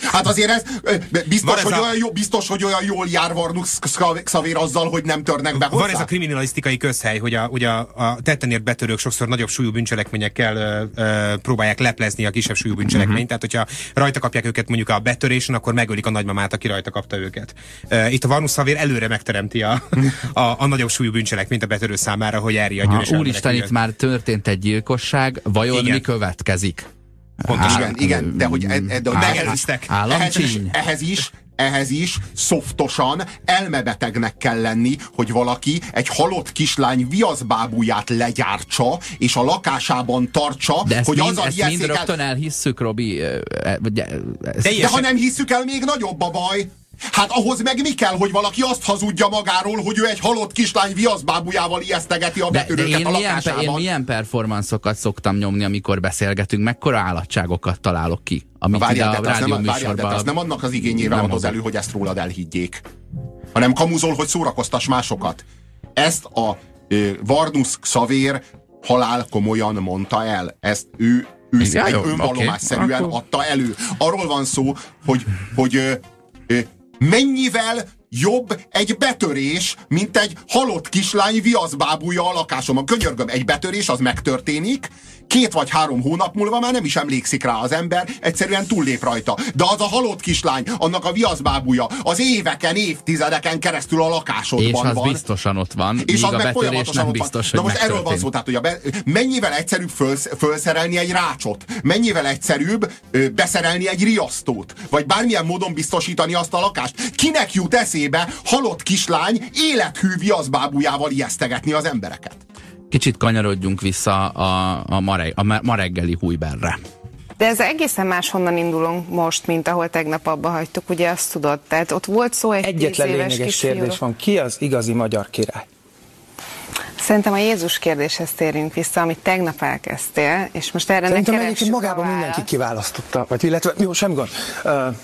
Speaker 1: Hát azért ez biztos, ez hogy, a... olyan jó, biztos hogy olyan jól jár Varnux Xavér azzal, hogy nem törnek be hozzá.
Speaker 2: Van ez a kriminalisztikai közhely, hogy a, ugye a, a tettenért betörők sokszor nagyobb súlyú bűncselekményekkel ö, ö, próbálják leplezni a kisebb súlyú bűncselekményt. Uh-huh. Tehát, hogyha rajta kapják őket mondjuk a betörésen, akkor megölik a nagymamát, aki rajta kapta őket. Uh, itt a Varnux Xavér előre megteremti a, a, a nagyobb súlyú bűncselekményt a betörő számára, hogy elriadjon.
Speaker 3: Úristen, itt már történt egy gyilkosság, vajon Igen. mi következik?
Speaker 1: Pontosan. Igen, igen, de hogy, e, de,
Speaker 2: hogy megelőztek.
Speaker 1: Ehhez is, ehhez is ehhez is szoftosan elmebetegnek kell lenni, hogy valaki egy halott kislány viaszbábúját legyártsa, és a lakásában tartsa,
Speaker 3: De
Speaker 1: hogy
Speaker 3: mind, az a ezt mind rögtön elhisszük, Robi. E,
Speaker 1: e, de ha nem hisszük el, még nagyobb a baj. Hát ahhoz meg mi kell, hogy valaki azt hazudja magáról, hogy ő egy halott kislány viaszbábujával ijesztegeti a betörőket a lakásában.
Speaker 3: Milyen, én milyen performanszokat szoktam nyomni, amikor beszélgetünk, mekkora állatságokat találok ki, amit várjál, ide a rádió nem, várjál,
Speaker 1: de az nem annak az igényével adod elő, hogy ezt rólad elhiggyék, hanem kamuzol, hogy szórakoztass másokat. Ezt a ö, Varnus Xavér halál komolyan mondta el. Ezt ő, ő egy önvallomásszerűen okay. adta elő. Arról van szó, hogy, hogy ö, ö, mennyivel jobb egy betörés, mint egy halott kislány viaszbábúja a lakásomban. Könyörgöm, egy betörés az megtörténik, két vagy három hónap múlva már nem is emlékszik rá az ember, egyszerűen túllép rajta. De az a halott kislány, annak a viaszbábúja, az éveken, évtizedeken keresztül a lakásodban
Speaker 3: és az
Speaker 1: van.
Speaker 3: biztosan ott van, és az a meg folyamatosan nem biztos,
Speaker 1: van. Na most erről van szó, tehát hogy a be, mennyivel egyszerűbb fölsz, fölszerelni egy rácsot, mennyivel egyszerűbb ö, beszerelni egy riasztót, vagy bármilyen módon biztosítani azt a lakást. Kinek jut eszébe halott kislány élethű viaszbábújával ijesztegetni az embereket?
Speaker 3: Kicsit kanyarodjunk vissza a, a, ma, reg, a ma reggeli hújberre.
Speaker 5: De ez egészen máshonnan indulunk most, mint ahol tegnap abba hagytuk, ugye azt tudod? Tehát ott volt szó egy
Speaker 6: Egyetlen lényeges kérdés van, ki az igazi magyar király?
Speaker 5: Szerintem a Jézus kérdéshez térjünk vissza, amit tegnap elkezdtél, és most erre
Speaker 6: Szerintem ne egyébként magában mindenki kiválasztotta, vagy illetve, jó, sem gond. Uh,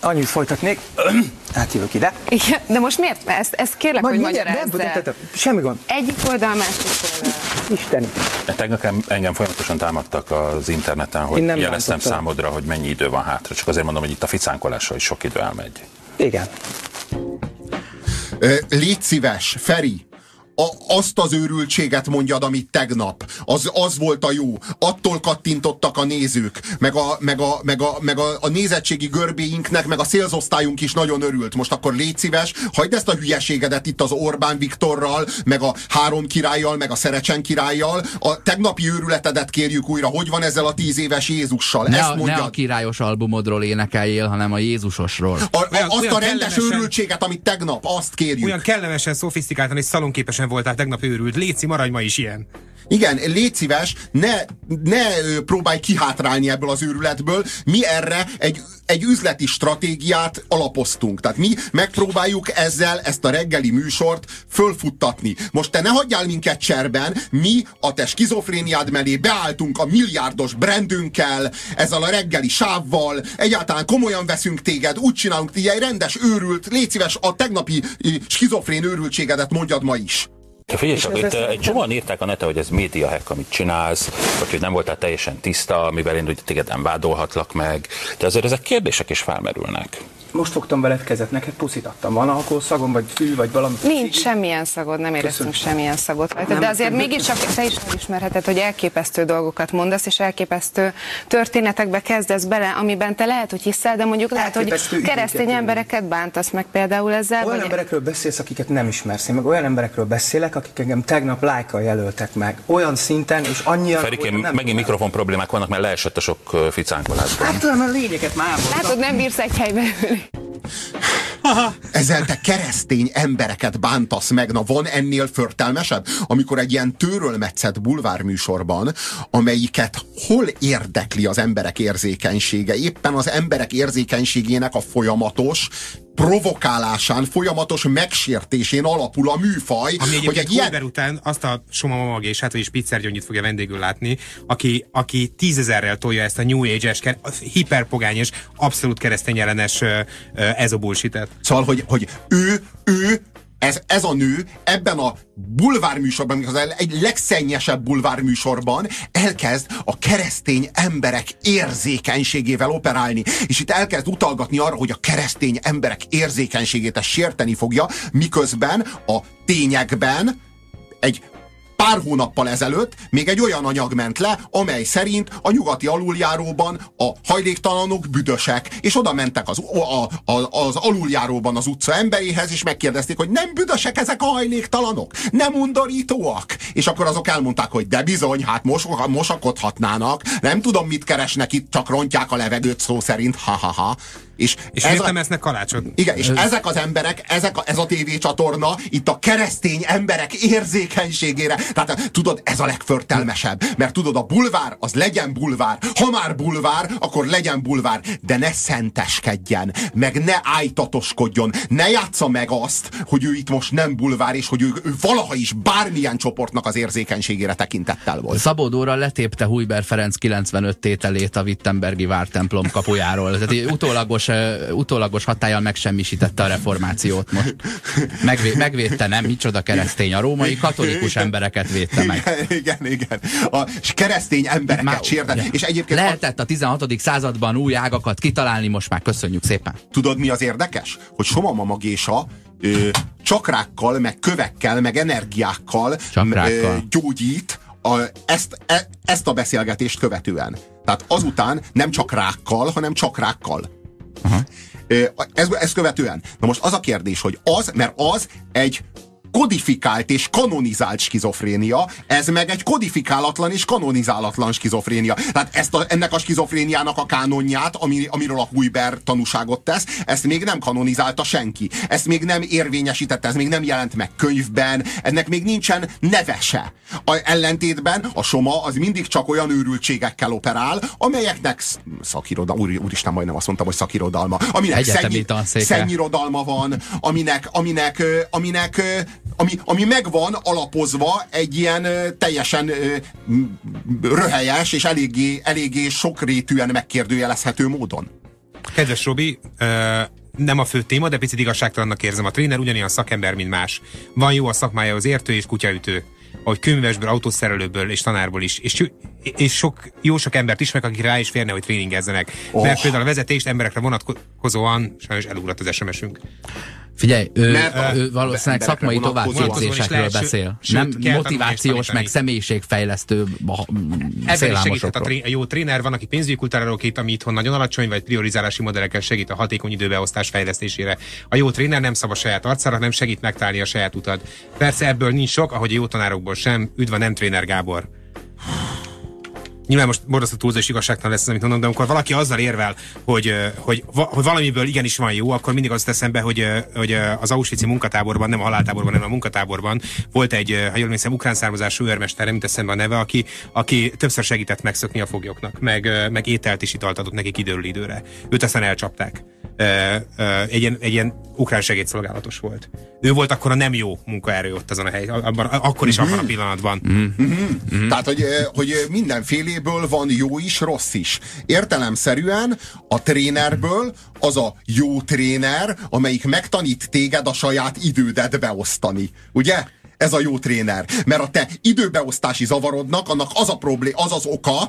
Speaker 6: annyit folytatnék, átjövök ide.
Speaker 5: Igen, de most miért? Ezt, ezt kérlek, Majd hogy magyarázz
Speaker 6: el. Semmi gond.
Speaker 5: Egyik oldal, másik oldal.
Speaker 6: Isteni.
Speaker 7: Tegnap engem folyamatosan támadtak az interneten, hogy jeleztem számodra, hogy mennyi idő van hátra. Csak azért mondom, hogy itt a ficánkolással is sok idő elmegy.
Speaker 6: Igen.
Speaker 1: Légy szíves, Feri, a, azt az őrültséget mondjad, amit tegnap. Az, az volt a jó. Attól kattintottak a nézők, meg a, meg a, meg a, meg a, a nézettségi görbéinknek, meg a szélzosztályunk is nagyon örült. Most akkor légy szíves, hagyd ezt a hülyeségedet itt az Orbán Viktorral, meg a három királlyal, meg a Szerecsen királlyal. A tegnapi őrületedet kérjük újra. Hogy van ezzel a tíz éves Jézussal?
Speaker 3: Ne, ezt a, ne a királyos albumodról énekeljél, hanem a Jézusosról.
Speaker 1: A, a, olyan, azt olyan a rendes őrültséget, amit tegnap, azt kérjük.
Speaker 2: Olyan kellemesen, szofisztikáltan és szalonképesen milyen voltál tegnap őrült. Léci, maradj ma is ilyen.
Speaker 1: Igen, légy szíves, ne, ne próbálj kihátrálni ebből az őrületből. Mi erre egy, egy üzleti stratégiát alapoztunk. Tehát mi megpróbáljuk ezzel ezt a reggeli műsort fölfuttatni. Most te ne hagyjál minket cserben, mi a te skizofréniád mellé beálltunk a milliárdos brandünkkel, ezzel a reggeli sávval, egyáltalán komolyan veszünk téged, úgy csinálunk, hogy egy rendes őrült, légy szíves, a tegnapi skizofrén őrültségedet mondjad ma is.
Speaker 7: Figyelj csak, itt egy csomóan írták a nete, hogy ez média hack, amit csinálsz, vagy hogy nem voltál teljesen tiszta, amivel én ugye téged nem vádolhatlak meg. De azért ezek kérdések is felmerülnek.
Speaker 6: Most fogtam veled kezet, neked puszit adtam. Van alkoholszagom, vagy fű, vagy valami?
Speaker 5: Nincs szigli? semmilyen szagod, nem éreztünk Köszönöm. semmilyen szagot rajta. Nem, de azért nem, mégiscsak te is megismerheted, hogy elképesztő dolgokat mondasz, és elképesztő történetekbe kezdesz bele, amiben te lehet, hogy hiszel, de mondjuk lehet, hogy keresztény embereket bántasz meg például ezzel.
Speaker 6: Olyan vagy... emberekről beszélsz, akiket nem ismersz. Én meg olyan emberekről beszélek, akik engem tegnap lájkkal jelöltek meg. Olyan szinten, és annyian...
Speaker 7: Ferikém, megint mikrofon problémák vannak, mert leesett a sok ficánkolásban.
Speaker 6: Hát a lényeket már
Speaker 5: Látod, nem bírsz egy helybe ülni.
Speaker 1: Ezzel te keresztény embereket bántasz meg, na van ennél förtelmesebb? Amikor egy ilyen tőrölmetszett bulvárműsorban, amelyiket hol érdekli az emberek érzékenysége? Éppen az emberek érzékenységének a folyamatos provokálásán, folyamatos megsértésén alapul a műfaj.
Speaker 2: Ami hogy egy ilyen... után azt a Soma és hát, hogy Spitzer Gyöngyit fogja vendégül látni, aki, aki tízezerrel tolja ezt a New Age-es, hiperpogányos, abszolút keresztény ellenes ez a bullshit-et.
Speaker 1: Szóval, hogy, hogy ő, ő ez, ez a nő ebben a bulvárműsorban, az egy legszennyesebb bulvárműsorban elkezd a keresztény emberek érzékenységével operálni. És itt elkezd utalgatni arra, hogy a keresztény emberek érzékenységét ezt sérteni fogja, miközben a tényekben egy pár hónappal ezelőtt még egy olyan anyag ment le, amely szerint a nyugati aluljáróban a hajléktalanok büdösek, és oda mentek az, a, a, az aluljáróban az utca emberéhez, és megkérdezték, hogy nem büdösek ezek a hajléktalanok? Nem undorítóak? És akkor azok elmondták, hogy de bizony, hát mos, mosakodhatnának, nem tudom, mit keresnek itt, csak rontják a levegőt szó szerint, ha-ha-ha.
Speaker 2: És, és ez nem a, esznek kalácsot.
Speaker 1: Igen, és ezek az emberek, ezek a, ez a tévécsatorna itt a keresztény emberek érzékenységére. Tehát tudod, ez a legförtelmesebb. Mert tudod, a bulvár, az legyen bulvár. Ha már bulvár, akkor legyen bulvár. De ne szenteskedjen, meg ne ájtatoskodjon. Ne játsza meg azt, hogy ő itt most nem bulvár, és hogy ő, ő valaha is bármilyen csoportnak az érzékenységére tekintettel volt.
Speaker 3: Szabódóra letépte Hujber Ferenc 95 tételét a Wittenbergi vártemplom kapujáról. Tehát utólagos utólagos, utólagos hatállyal megsemmisítette a reformációt most. Megvé, megvédte, nem? Micsoda keresztény. A római katolikus embereket védte meg.
Speaker 1: Igen, igen. igen. A keresztény embereket már.
Speaker 3: És egyébként Lehetett a 16. században új ágakat kitalálni, most már köszönjük szépen.
Speaker 1: Tudod, mi az érdekes? Hogy Soma Mama Gésa ö, csakrákkal, meg kövekkel, meg energiákkal
Speaker 3: Csakrákkal. Ö,
Speaker 1: gyógyít a, ezt, e, ezt a beszélgetést követően. Tehát azután nem csak rákkal, hanem csak rákkal. Aha. Ez, ezt követően. Na most az a kérdés, hogy az, mert az egy kodifikált és kanonizált skizofrénia, ez meg egy kodifikálatlan és kanonizálatlan skizofrénia. Tehát ezt a, ennek a skizofréniának a kánonját, ami, amiről a Huyber tanúságot tesz, ezt még nem kanonizálta senki. Ezt még nem érvényesítette, ez még nem jelent meg könyvben, ennek még nincsen nevese. A ellentétben a Soma az mindig csak olyan őrültségekkel operál, amelyeknek szakirodalma, úr, úristen, majdnem azt mondtam, hogy szakirodalma, aminek szennyi, szennyirodalma van, aminek, aminek, aminek ami, ami megvan alapozva egy ilyen teljesen röhelyes és eléggé, eléggé sokrétűen megkérdőjelezhető módon.
Speaker 2: Kedves Robi, nem a fő téma, de picit igazságtalannak érzem. A tréner ugyanilyen szakember, mint más. Van jó a szakmája az értő és kutyaütő ahogy könyvesből, autószerelőből és tanárból is. És, és sok, jó sok embert ismerek, akik rá is férne, hogy tréningezzenek. Oh. Mert például a vezetést emberekre vonatkozóan sajnos elugrott az SMS-ünk.
Speaker 3: Figyelj, ő, Mert ő valószínűleg szakmai továbbképzésekről beszél. Sőt, nem motivációs, meg személyiségfejlesztő
Speaker 2: Ebben segíthet a, tré- a jó tréner, van, aki pénzügyi kultúráról két, ami itthon nagyon alacsony, vagy priorizálási modellekkel segít a hatékony időbeosztás fejlesztésére. A jó tréner nem szab a saját arcára, nem segít megtalálni a saját utat. Persze ebből nincs sok, ahogy a jó tanárokból sem. Üdv a nem tréner Gábor. Nyilván most borzasztó túlzó és igazságtalan lesz, amit mondom, de amikor valaki azzal érvel, hogy, hogy, hogy valamiből igenis van jó, akkor mindig azt teszem be, hogy, hogy az auschwitz munkatáborban, nem a haláltáborban, hanem a munkatáborban volt egy, ha jól hiszem, ukrán származású őrmester, nem teszem be a neve, aki, aki többször segített megszökni a foglyoknak, meg, meg ételt is italt adott nekik időről időre. Őt aztán elcsapták. Egy ilyen, egy ilyen ukrán segédszolgálatos volt. Ő volt akkor a nem jó munkaerő ott azon a hely, abban, akkor is mm-hmm. abban a pillanatban.
Speaker 1: Mm-hmm. Mm-hmm. Tehát, hogy, hogy mindenféle trénerből van jó is, rossz is. Értelemszerűen a trénerből az a jó tréner, amelyik megtanít téged a saját idődet beosztani. Ugye? Ez a jó tréner. Mert a te időbeosztási zavarodnak, annak az a problém, az az oka,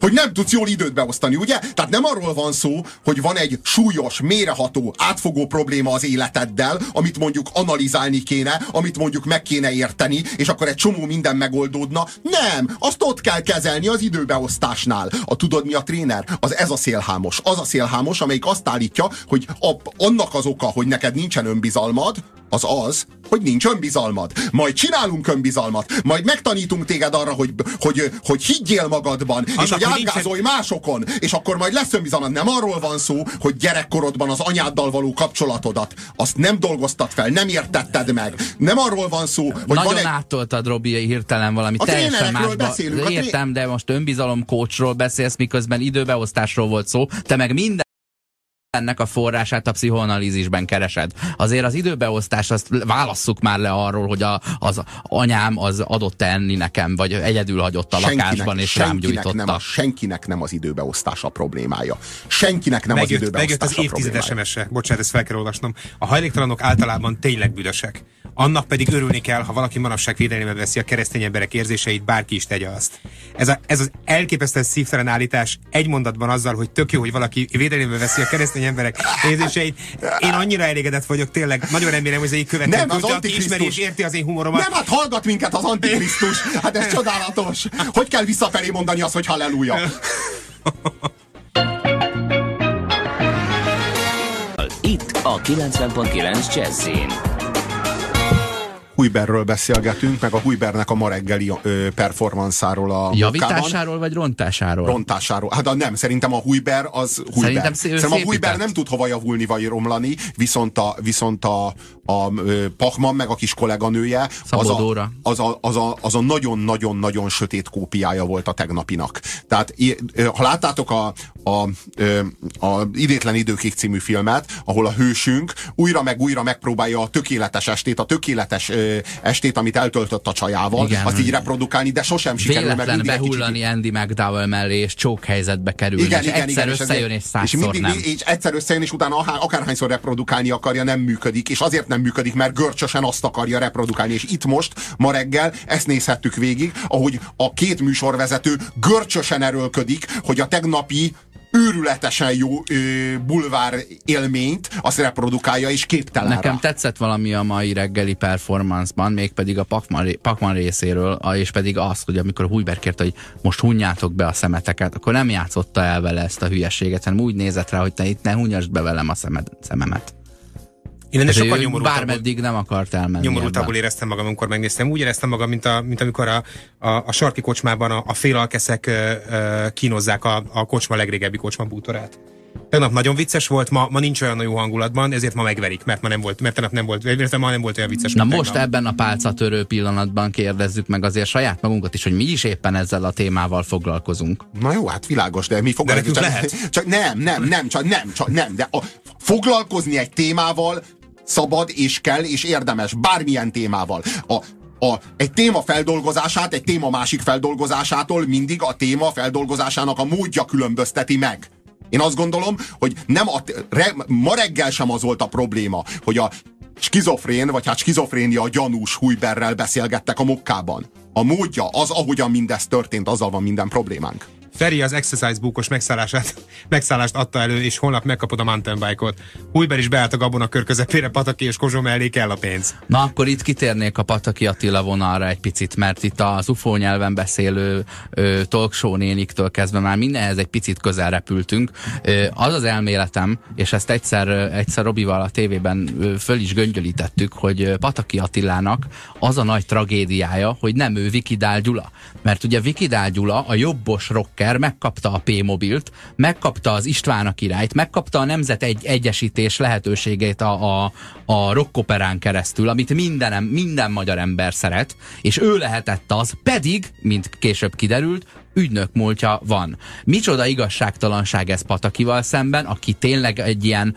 Speaker 1: hogy nem tudsz jól időt beosztani, ugye? Tehát nem arról van szó, hogy van egy súlyos, méreható, átfogó probléma az életeddel, amit mondjuk analizálni kéne, amit mondjuk meg kéne érteni, és akkor egy csomó minden megoldódna. Nem! Azt ott kell kezelni az időbeosztásnál. A tudod mi a tréner? Az ez a szélhámos. Az a szélhámos, amelyik azt állítja, hogy a, annak az oka, hogy neked nincsen önbizalmad, az az, hogy nincs önbizalmad. Majd csinálunk önbizalmat, majd megtanítunk téged arra, hogy, hogy, hogy higgyél magadban, Annak, és hogy átgázolj nincsen... másokon, és akkor majd lesz önbizalmad. Nem arról van szó, hogy gyerekkorodban az anyáddal való kapcsolatodat, azt nem dolgoztad fel, nem értetted meg. Nem arról van szó, hogy
Speaker 3: Nagyon
Speaker 1: van
Speaker 3: egy... áttoltad, Robi, hirtelen valami a teljesen másba. Beszélünk, Értem, de most önbizalom coachról beszélsz, miközben időbeosztásról volt szó, te meg minden ennek a forrását a pszichoanalízisben keresed. Azért az időbeosztás, azt válasszuk már le arról, hogy a, az anyám az adott enni nekem, vagy egyedül hagyott a senkinek, lakásban, és rám gyújtotta.
Speaker 1: Nem, senkinek nem az időbeosztás a problémája. Senkinek nem megjött, az időbeosztás megjött
Speaker 2: az évtized SMS-e. Bocsánat, ezt fel kell olvasnom. A hajléktalanok általában tényleg büdösek. Annak pedig örülni kell, ha valaki manapság védelembe veszi a keresztény emberek érzéseit, bárki is tegye azt. Ez, a, ez az elképesztően szívtelen állítás egy mondatban azzal, hogy tök jó, hogy valaki védelembe veszi a keresztény emberek érzéseit. Én annyira elégedett vagyok, tényleg. Nagyon remélem, hogy ez egy következő
Speaker 1: nem, az
Speaker 2: aki ismeri és érti az én humoromat.
Speaker 1: Nem, hát hallgat minket az Antikrisztus. Hát ez csodálatos. Hogy kell visszafelé mondani azt, hogy halleluja?
Speaker 4: Itt a 90.9 Jazzin.
Speaker 1: Hujberről beszélgetünk, meg a Hujbernek a ma reggeli ö, performanszáról a
Speaker 3: Javításáról munkában. vagy rontásáról?
Speaker 1: Rontásáról. Hát nem, szerintem a Hujber az Hujber. Szerintem, szerintem a Hujber nem tud hova javulni vagy romlani, viszont a, viszont a, a Pachman meg a kis kolléganője az a, az, a, az, a, az a nagyon-nagyon-nagyon sötét kópiája volt a tegnapinak. Tehát ha láttátok a, a, a, Idétlen időkék című filmet, ahol a hősünk újra meg újra megpróbálja a tökéletes estét, a tökéletes estét, amit eltöltött a csajával, Igen. azt így reprodukálni, de sosem sikerül
Speaker 3: meg behullani kicsit... Andy McDowell mellé, és csók helyzetbe kerül. Igen, és igen, egyszer igen, összejön, és százszor és mindig, nem.
Speaker 1: És egyszer összejön, és utána akárhányszor reprodukálni akarja, nem működik, és azért nem működik, mert görcsösen azt akarja reprodukálni. És itt most, ma reggel, ezt nézhettük végig, ahogy a két műsorvezető görcsösen erőlködik, hogy a tegnapi őrületesen jó ö, bulvár élményt, azt reprodukálja, és képtelen
Speaker 3: Nekem
Speaker 1: rá.
Speaker 3: tetszett valami a mai reggeli performanceban, mégpedig a Pakman, Pakman részéről, és pedig az, hogy amikor Hújber kérte, hogy most hunjátok be a szemeteket, akkor nem játszotta el vele ezt a hülyeséget, hanem úgy nézett rá, hogy te itt ne hunyasd be velem a szemed, szememet.
Speaker 2: Én ennél sokkal
Speaker 3: nyomorultabbul. Bármeddig nem akart elmenni.
Speaker 2: Nyomorultabbul éreztem magam, amikor megnéztem. Úgy éreztem magam, mint, a, mint amikor a, a, a sarki kocsmában a, a félalkeszek ö, ö, kínozzák a, a kocsma legrégebbi kocsma bútorát. Tegnap nagyon vicces volt, ma, ma nincs olyan jó hangulatban, ezért ma megverik, mert ma nem volt, mert tegnap nem volt, mert ma nem volt olyan vicces.
Speaker 3: Na most tegnap. ebben a pálcatörő pillanatban kérdezzük meg azért saját magunkat is, hogy mi is éppen ezzel a témával foglalkozunk.
Speaker 1: Na jó, hát világos, de mi foglalkozunk?
Speaker 2: Csak, lehet.
Speaker 1: csak nem, nem, nem, csak nem, csak nem, de a, foglalkozni egy témával szabad és kell és érdemes bármilyen témával. A, a, egy téma feldolgozását egy téma másik feldolgozásától mindig a téma feldolgozásának a módja különbözteti meg. Én azt gondolom, hogy nem a, re, ma reggel sem az volt a probléma, hogy a skizofrén, vagy hát skizofrénia a gyanús Hujberrel beszélgettek a mokkában. A módja, az, ahogyan mindez történt, azzal van minden problémánk.
Speaker 2: Feri az Exercise Bookos megszállását, megszállást adta elő, és holnap megkapod a mountain bike-ot. Hújber is beállt a gabonakör közepére, Pataki és Kozsó mellé kell a pénz.
Speaker 3: Na akkor itt kitérnék a Pataki Attila vonalra egy picit, mert itt az UFO nyelven beszélő ö, talkshow néniktől kezdve már mindenhez egy picit közel repültünk. Ö, az az elméletem, és ezt egyszer, egyszer Robival a tévében föl is göngyölítettük, hogy Pataki Attilának az a nagy tragédiája, hogy nem ő Vikidál Gyula. Mert ugye Vikidál Gyula a jobbos rocker Juncker megkapta a P-mobilt, megkapta az István a királyt, megkapta a Nemzet egy egyesítés lehetőségét a, a, a rockoperán keresztül, amit mindenem, minden magyar ember szeret, és ő lehetett az, pedig, mint később kiderült, ügynök múltja van. Micsoda igazságtalanság ez Patakival szemben, aki tényleg egy ilyen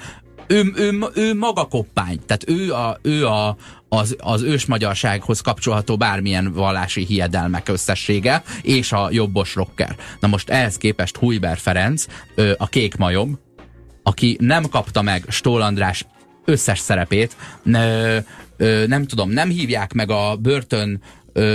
Speaker 3: ő, ő, ő maga koppány, tehát ő, a, ő a, az, az ősmagyarsághoz kapcsolható bármilyen vallási hiedelmek összessége, és a jobbos rocker. Na most ehhez képest Hujber Ferenc, ő, a kék majom, aki nem kapta meg Stól András összes szerepét, ö, ö, nem tudom, nem hívják meg a börtön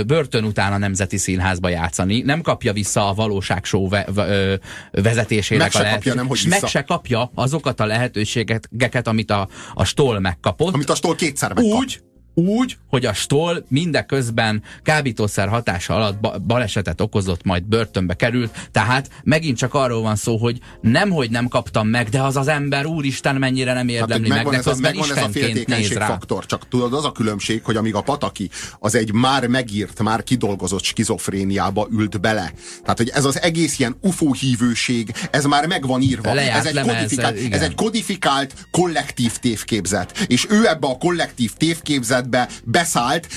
Speaker 3: börtön után a Nemzeti Színházba játszani, nem kapja vissza a valóság show ve, ve, vezetésének
Speaker 1: meg
Speaker 3: a
Speaker 1: kapja, nem, hogy
Speaker 3: meg se kapja azokat a lehetőségeket, amit a, a Stoll megkapott.
Speaker 1: Amit a Stoll kétszer megkap.
Speaker 3: Úgy, úgy, hogy a Stoll mindeközben kábítószer hatása alatt ba balesetet okozott, majd börtönbe került, tehát megint csak arról van szó, hogy nem, hogy nem kaptam meg, de az az ember, úristen, mennyire nem érdemli meg, de közben ez a, ez a féltékenység
Speaker 1: faktor, csak tudod, az a különbség, hogy amíg a Pataki az egy már megírt, már kidolgozott skizofréniába ült bele. Tehát, hogy ez az egész ilyen UFO hívőség, ez már meg van írva. ez egy, kodifikált, ez egy kodifikált kollektív tévképzet. És ő ebbe a kollektív tévképzet helyzetbe beszállt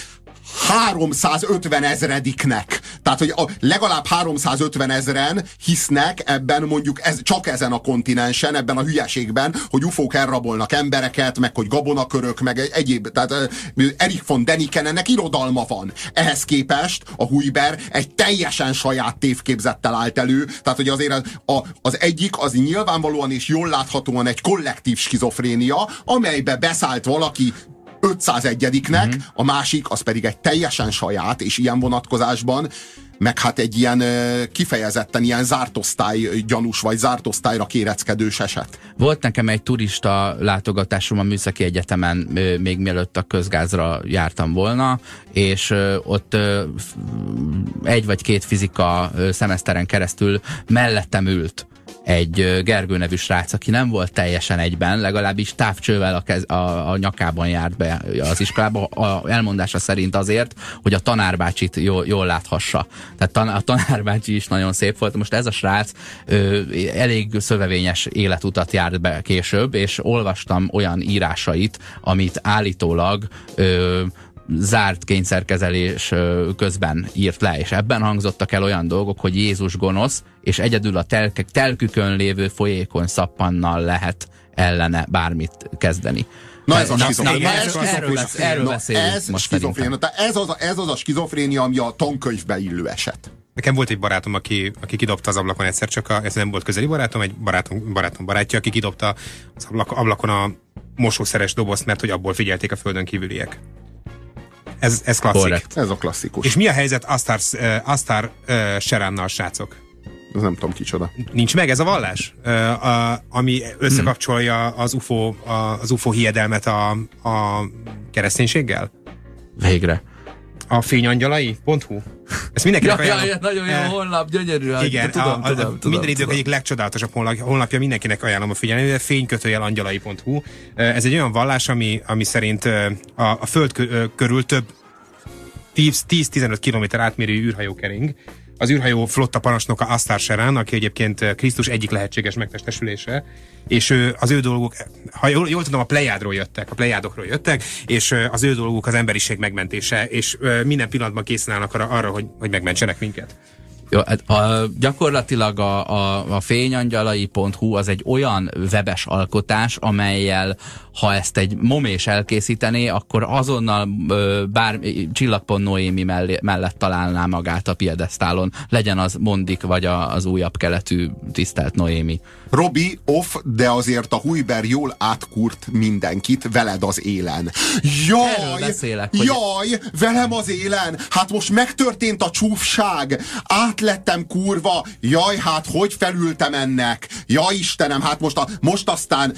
Speaker 1: 350 ezrediknek. Tehát, hogy a, legalább 350 ezeren hisznek ebben mondjuk ez, csak ezen a kontinensen, ebben a hülyeségben, hogy ufók elrabolnak embereket, meg hogy gabonakörök, meg egyéb. Tehát Erik von Deniken ennek irodalma van. Ehhez képest a Hujber egy teljesen saját tévképzettel állt elő. Tehát, hogy azért az, a, az egyik az nyilvánvalóan és jól láthatóan egy kollektív skizofrénia, amelybe beszállt valaki 501-nek, uh-huh. Mhm. a másik az pedig egy teljesen saját, és ilyen vonatkozásban meg hát egy ilyen kifejezetten ilyen zártosztály gyanús, vagy zártosztályra kéreckedős eset.
Speaker 3: Volt nekem egy turista látogatásom a Műszaki Egyetemen, még mielőtt a közgázra jártam volna, és ott egy vagy két fizika szemeszteren keresztül mellettem ült egy Gergő nevű srác, aki nem volt teljesen egyben, legalábbis távcsővel a, kez, a, a nyakában járt be az iskolába, a elmondása szerint azért, hogy a tanárbácsit jól, jól láthassa. Tehát tan, a tanárbácsi is nagyon szép volt. Most ez a srác ö, elég szövevényes életutat járt be később, és olvastam olyan írásait, amit állítólag ö, zárt kényszerkezelés közben írt le, és ebben hangzottak el olyan dolgok, hogy Jézus gonosz, és egyedül a telkek, telkükön lévő folyékony szappannal lehet ellene bármit kezdeni.
Speaker 1: Na ez a skizofrénia.
Speaker 3: ez,
Speaker 1: ez most skizofrénia. Ez az, ez az a skizofrénia, ami a tankönyvbe illő eset.
Speaker 2: Nekem volt egy barátom, aki, aki kidobta az ablakon egyszer, csak a, ez nem volt közeli barátom, egy barátom, barátom barátja, aki kidobta az ablak, ablakon a mosószeres dobozt, mert hogy abból figyelték a földön kívüliek. Ez, ez klasszik. Correct.
Speaker 1: Ez a klasszikus.
Speaker 2: És mi a helyzet Astar, uh, Astar uh, Seránnal, srácok?
Speaker 1: Ez nem tudom kicsoda.
Speaker 2: Nincs meg ez a vallás, uh, a, ami összekapcsolja az UFO, a, az UFO hiedelmet a, a kereszténységgel?
Speaker 3: Végre
Speaker 2: a fényangyalai.hu?
Speaker 3: Ezt mindenkinek ja, ajánlom. Ja, ja, nagyon jó eh, honlap, gyönyörű. Hát
Speaker 2: igen, tudom, a, a, tudom, tudom, minden idők egyik legcsodálatosabb honlapja, mindenkinek ajánlom a figyelmet, fénykötőjel angyalai.hu. Eh, ez egy olyan vallás, ami, ami szerint eh, a, a föld körül több 10-15 km átmérő űrhajó kering, az űrhajó flotta parancsnoka Asztár Serán, aki egyébként Krisztus egyik lehetséges megtestesülése, és ő, az ő dolgok, ha jól, jól tudom, a plejádról jöttek, a plejádokról jöttek, és az ő dolguk az emberiség megmentése, és minden pillanatban készen állnak arra, arra hogy, hogy megmentsenek minket.
Speaker 3: Jó, hát a, gyakorlatilag a, a, a fényangyalai.hu az egy olyan webes alkotás, amelyel ha ezt egy momés elkészítené, akkor azonnal ö, bár Csillagpont Noémi mellé, mellett találná magát a piedesztálon. Legyen az Mondik, vagy a, az újabb keletű tisztelt Noémi.
Speaker 1: Robi, off, de azért a Hujber jól átkurt mindenkit veled az élen. Jaj, beszélek, hogy... jaj, velem az élen. Hát most megtörtént a csúfság. Átlettem kurva. Jaj, hát hogy felültem ennek? Jaj, Istenem, hát most, a, most aztán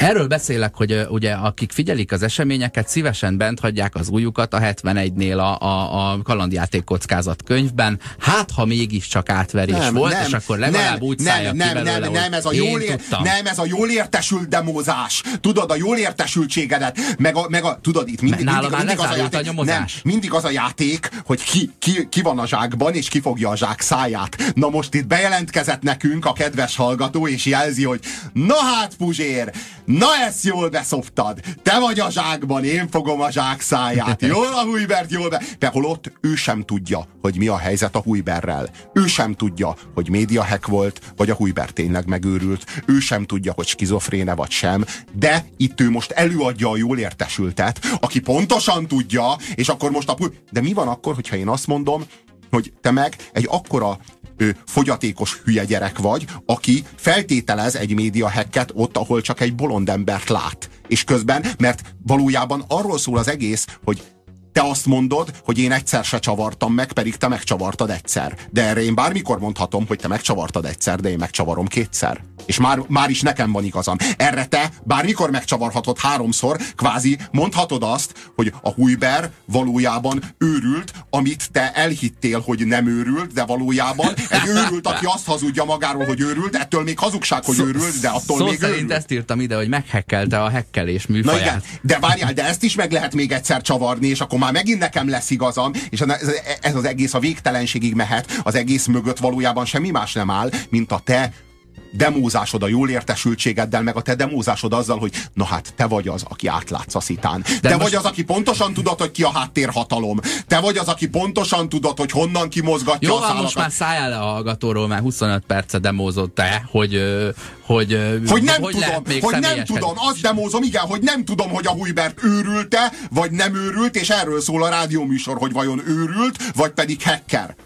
Speaker 3: Erről beszélek, hogy ugye akik figyelik az eseményeket, szívesen bent hagyják az újukat a 71-nél a, a, a kalandjáték kockázat könyvben. Hát, ha mégiscsak átverés nem, volt, nem, és akkor legalább nem, úgy nem, nem, ki belőle,
Speaker 1: nem, nem, ez a jól ér, nem, ez a jól értesült demózás. Tudod, a jól értesültségedet, meg a, meg a tudod, itt mindig, mindig, mindig az a játék, a nem, mindig az a játék, hogy ki, ki, ki van a zsákban, és ki fogja a zsák száját. Na most itt bejelentkezett nekünk a kedves hallgató, és jelzi, hogy na hát, Puzsér, Na ezt jól beszoptad! Te vagy a zsákban, én fogom a zsák száját. Jól a Hújbert, jól be... De holott ő sem tudja, hogy mi a helyzet a Hújberrel. Ő sem tudja, hogy médiahack volt, vagy a Hújber tényleg megőrült. Ő sem tudja, hogy skizofréne vagy sem. De itt ő most előadja a jól értesültet, aki pontosan tudja, és akkor most a... De mi van akkor, hogyha én azt mondom, hogy te meg egy akkora fogyatékos hülye gyerek vagy, aki feltételez egy média hacket ott, ahol csak egy bolond embert lát. És közben, mert valójában arról szól az egész, hogy te azt mondod, hogy én egyszer se csavartam meg, pedig te megcsavartad egyszer. De erre én bármikor mondhatom, hogy te megcsavartad egyszer, de én megcsavarom kétszer. És már, már is nekem van igazam. Erre te bármikor megcsavarhatod háromszor, kvázi mondhatod azt, hogy a Hujber valójában őrült, amit te elhittél, hogy nem őrült, de valójában egy őrült, aki azt hazudja magáról, hogy őrült, ettől még hazugság, hogy őrült, de attól
Speaker 3: Szó
Speaker 1: még
Speaker 3: szerint
Speaker 1: őrült.
Speaker 3: ezt írtam ide, hogy meghekkelte a hekkelés
Speaker 1: Na
Speaker 3: műfaját.
Speaker 1: igen, de várjál, de ezt is meg lehet még egyszer csavarni, és akkor már megint nekem lesz igazam, és ez, ez az egész a végtelenségig mehet, az egész mögött valójában semmi más nem áll, mint a te demózásod a jól értesültségeddel, meg a te demózásod azzal, hogy na hát te vagy az, aki átlátsz a szitán. De te
Speaker 3: most-
Speaker 1: vagy az, aki pontosan tudod, hogy ki a háttérhatalom. Te vagy az, aki pontosan tudod, hogy honnan kimozgatja
Speaker 3: Jó,
Speaker 1: a szálakat.
Speaker 3: most már szálljál le a hallgatóról, már 25 perce demózott te, hogy, hogy,
Speaker 1: Hogy nem
Speaker 3: hogy
Speaker 1: tudom,
Speaker 3: még
Speaker 1: hogy nem tudom, azt demózom, igen, hogy nem tudom, hogy a Hujbert őrülte, vagy nem őrült, és erről szól a rádióműsor, hogy vajon őrült, vagy pedig hacker.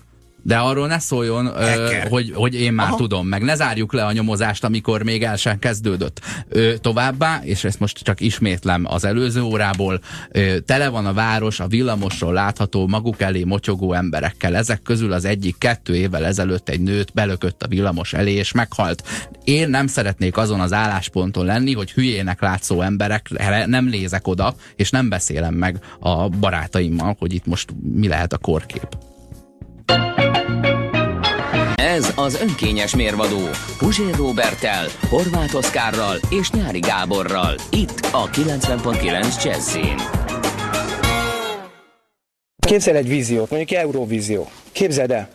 Speaker 3: De arról ne szóljon, ö, hogy, hogy én már
Speaker 1: Aha.
Speaker 3: tudom, meg ne zárjuk le a nyomozást, amikor még el sem kezdődött. Ö, továbbá, és ezt most csak ismétlem az előző órából, ö, tele van a város a villamosról látható maguk elé motyogó emberekkel. Ezek közül az egyik kettő évvel ezelőtt egy nőt belökött a villamos elé, és meghalt. Én nem szeretnék azon az állásponton lenni, hogy hülyének látszó emberekre nem lézek oda, és nem beszélem meg a barátaimmal, hogy itt most mi lehet a korkép.
Speaker 4: Ez az önkényes mérvadó Puzsér Robertel, Horváth Oszkárral és Nyári Gáborral. Itt a 90.9 Jazzin.
Speaker 6: Képzel egy víziót, mondjuk Eurovízió. Képzeld el.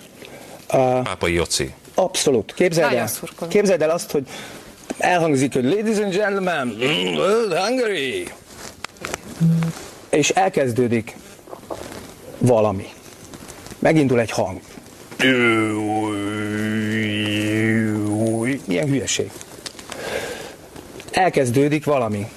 Speaker 6: Uh,
Speaker 7: Pápai Joci.
Speaker 6: abszolút. Képzeld el. Képzeld el azt, hogy elhangzik, hogy Ladies and gentlemen, Hungary. És elkezdődik valami. Megindul egy hang. Milyen hülyeség. Elkezdődik valami.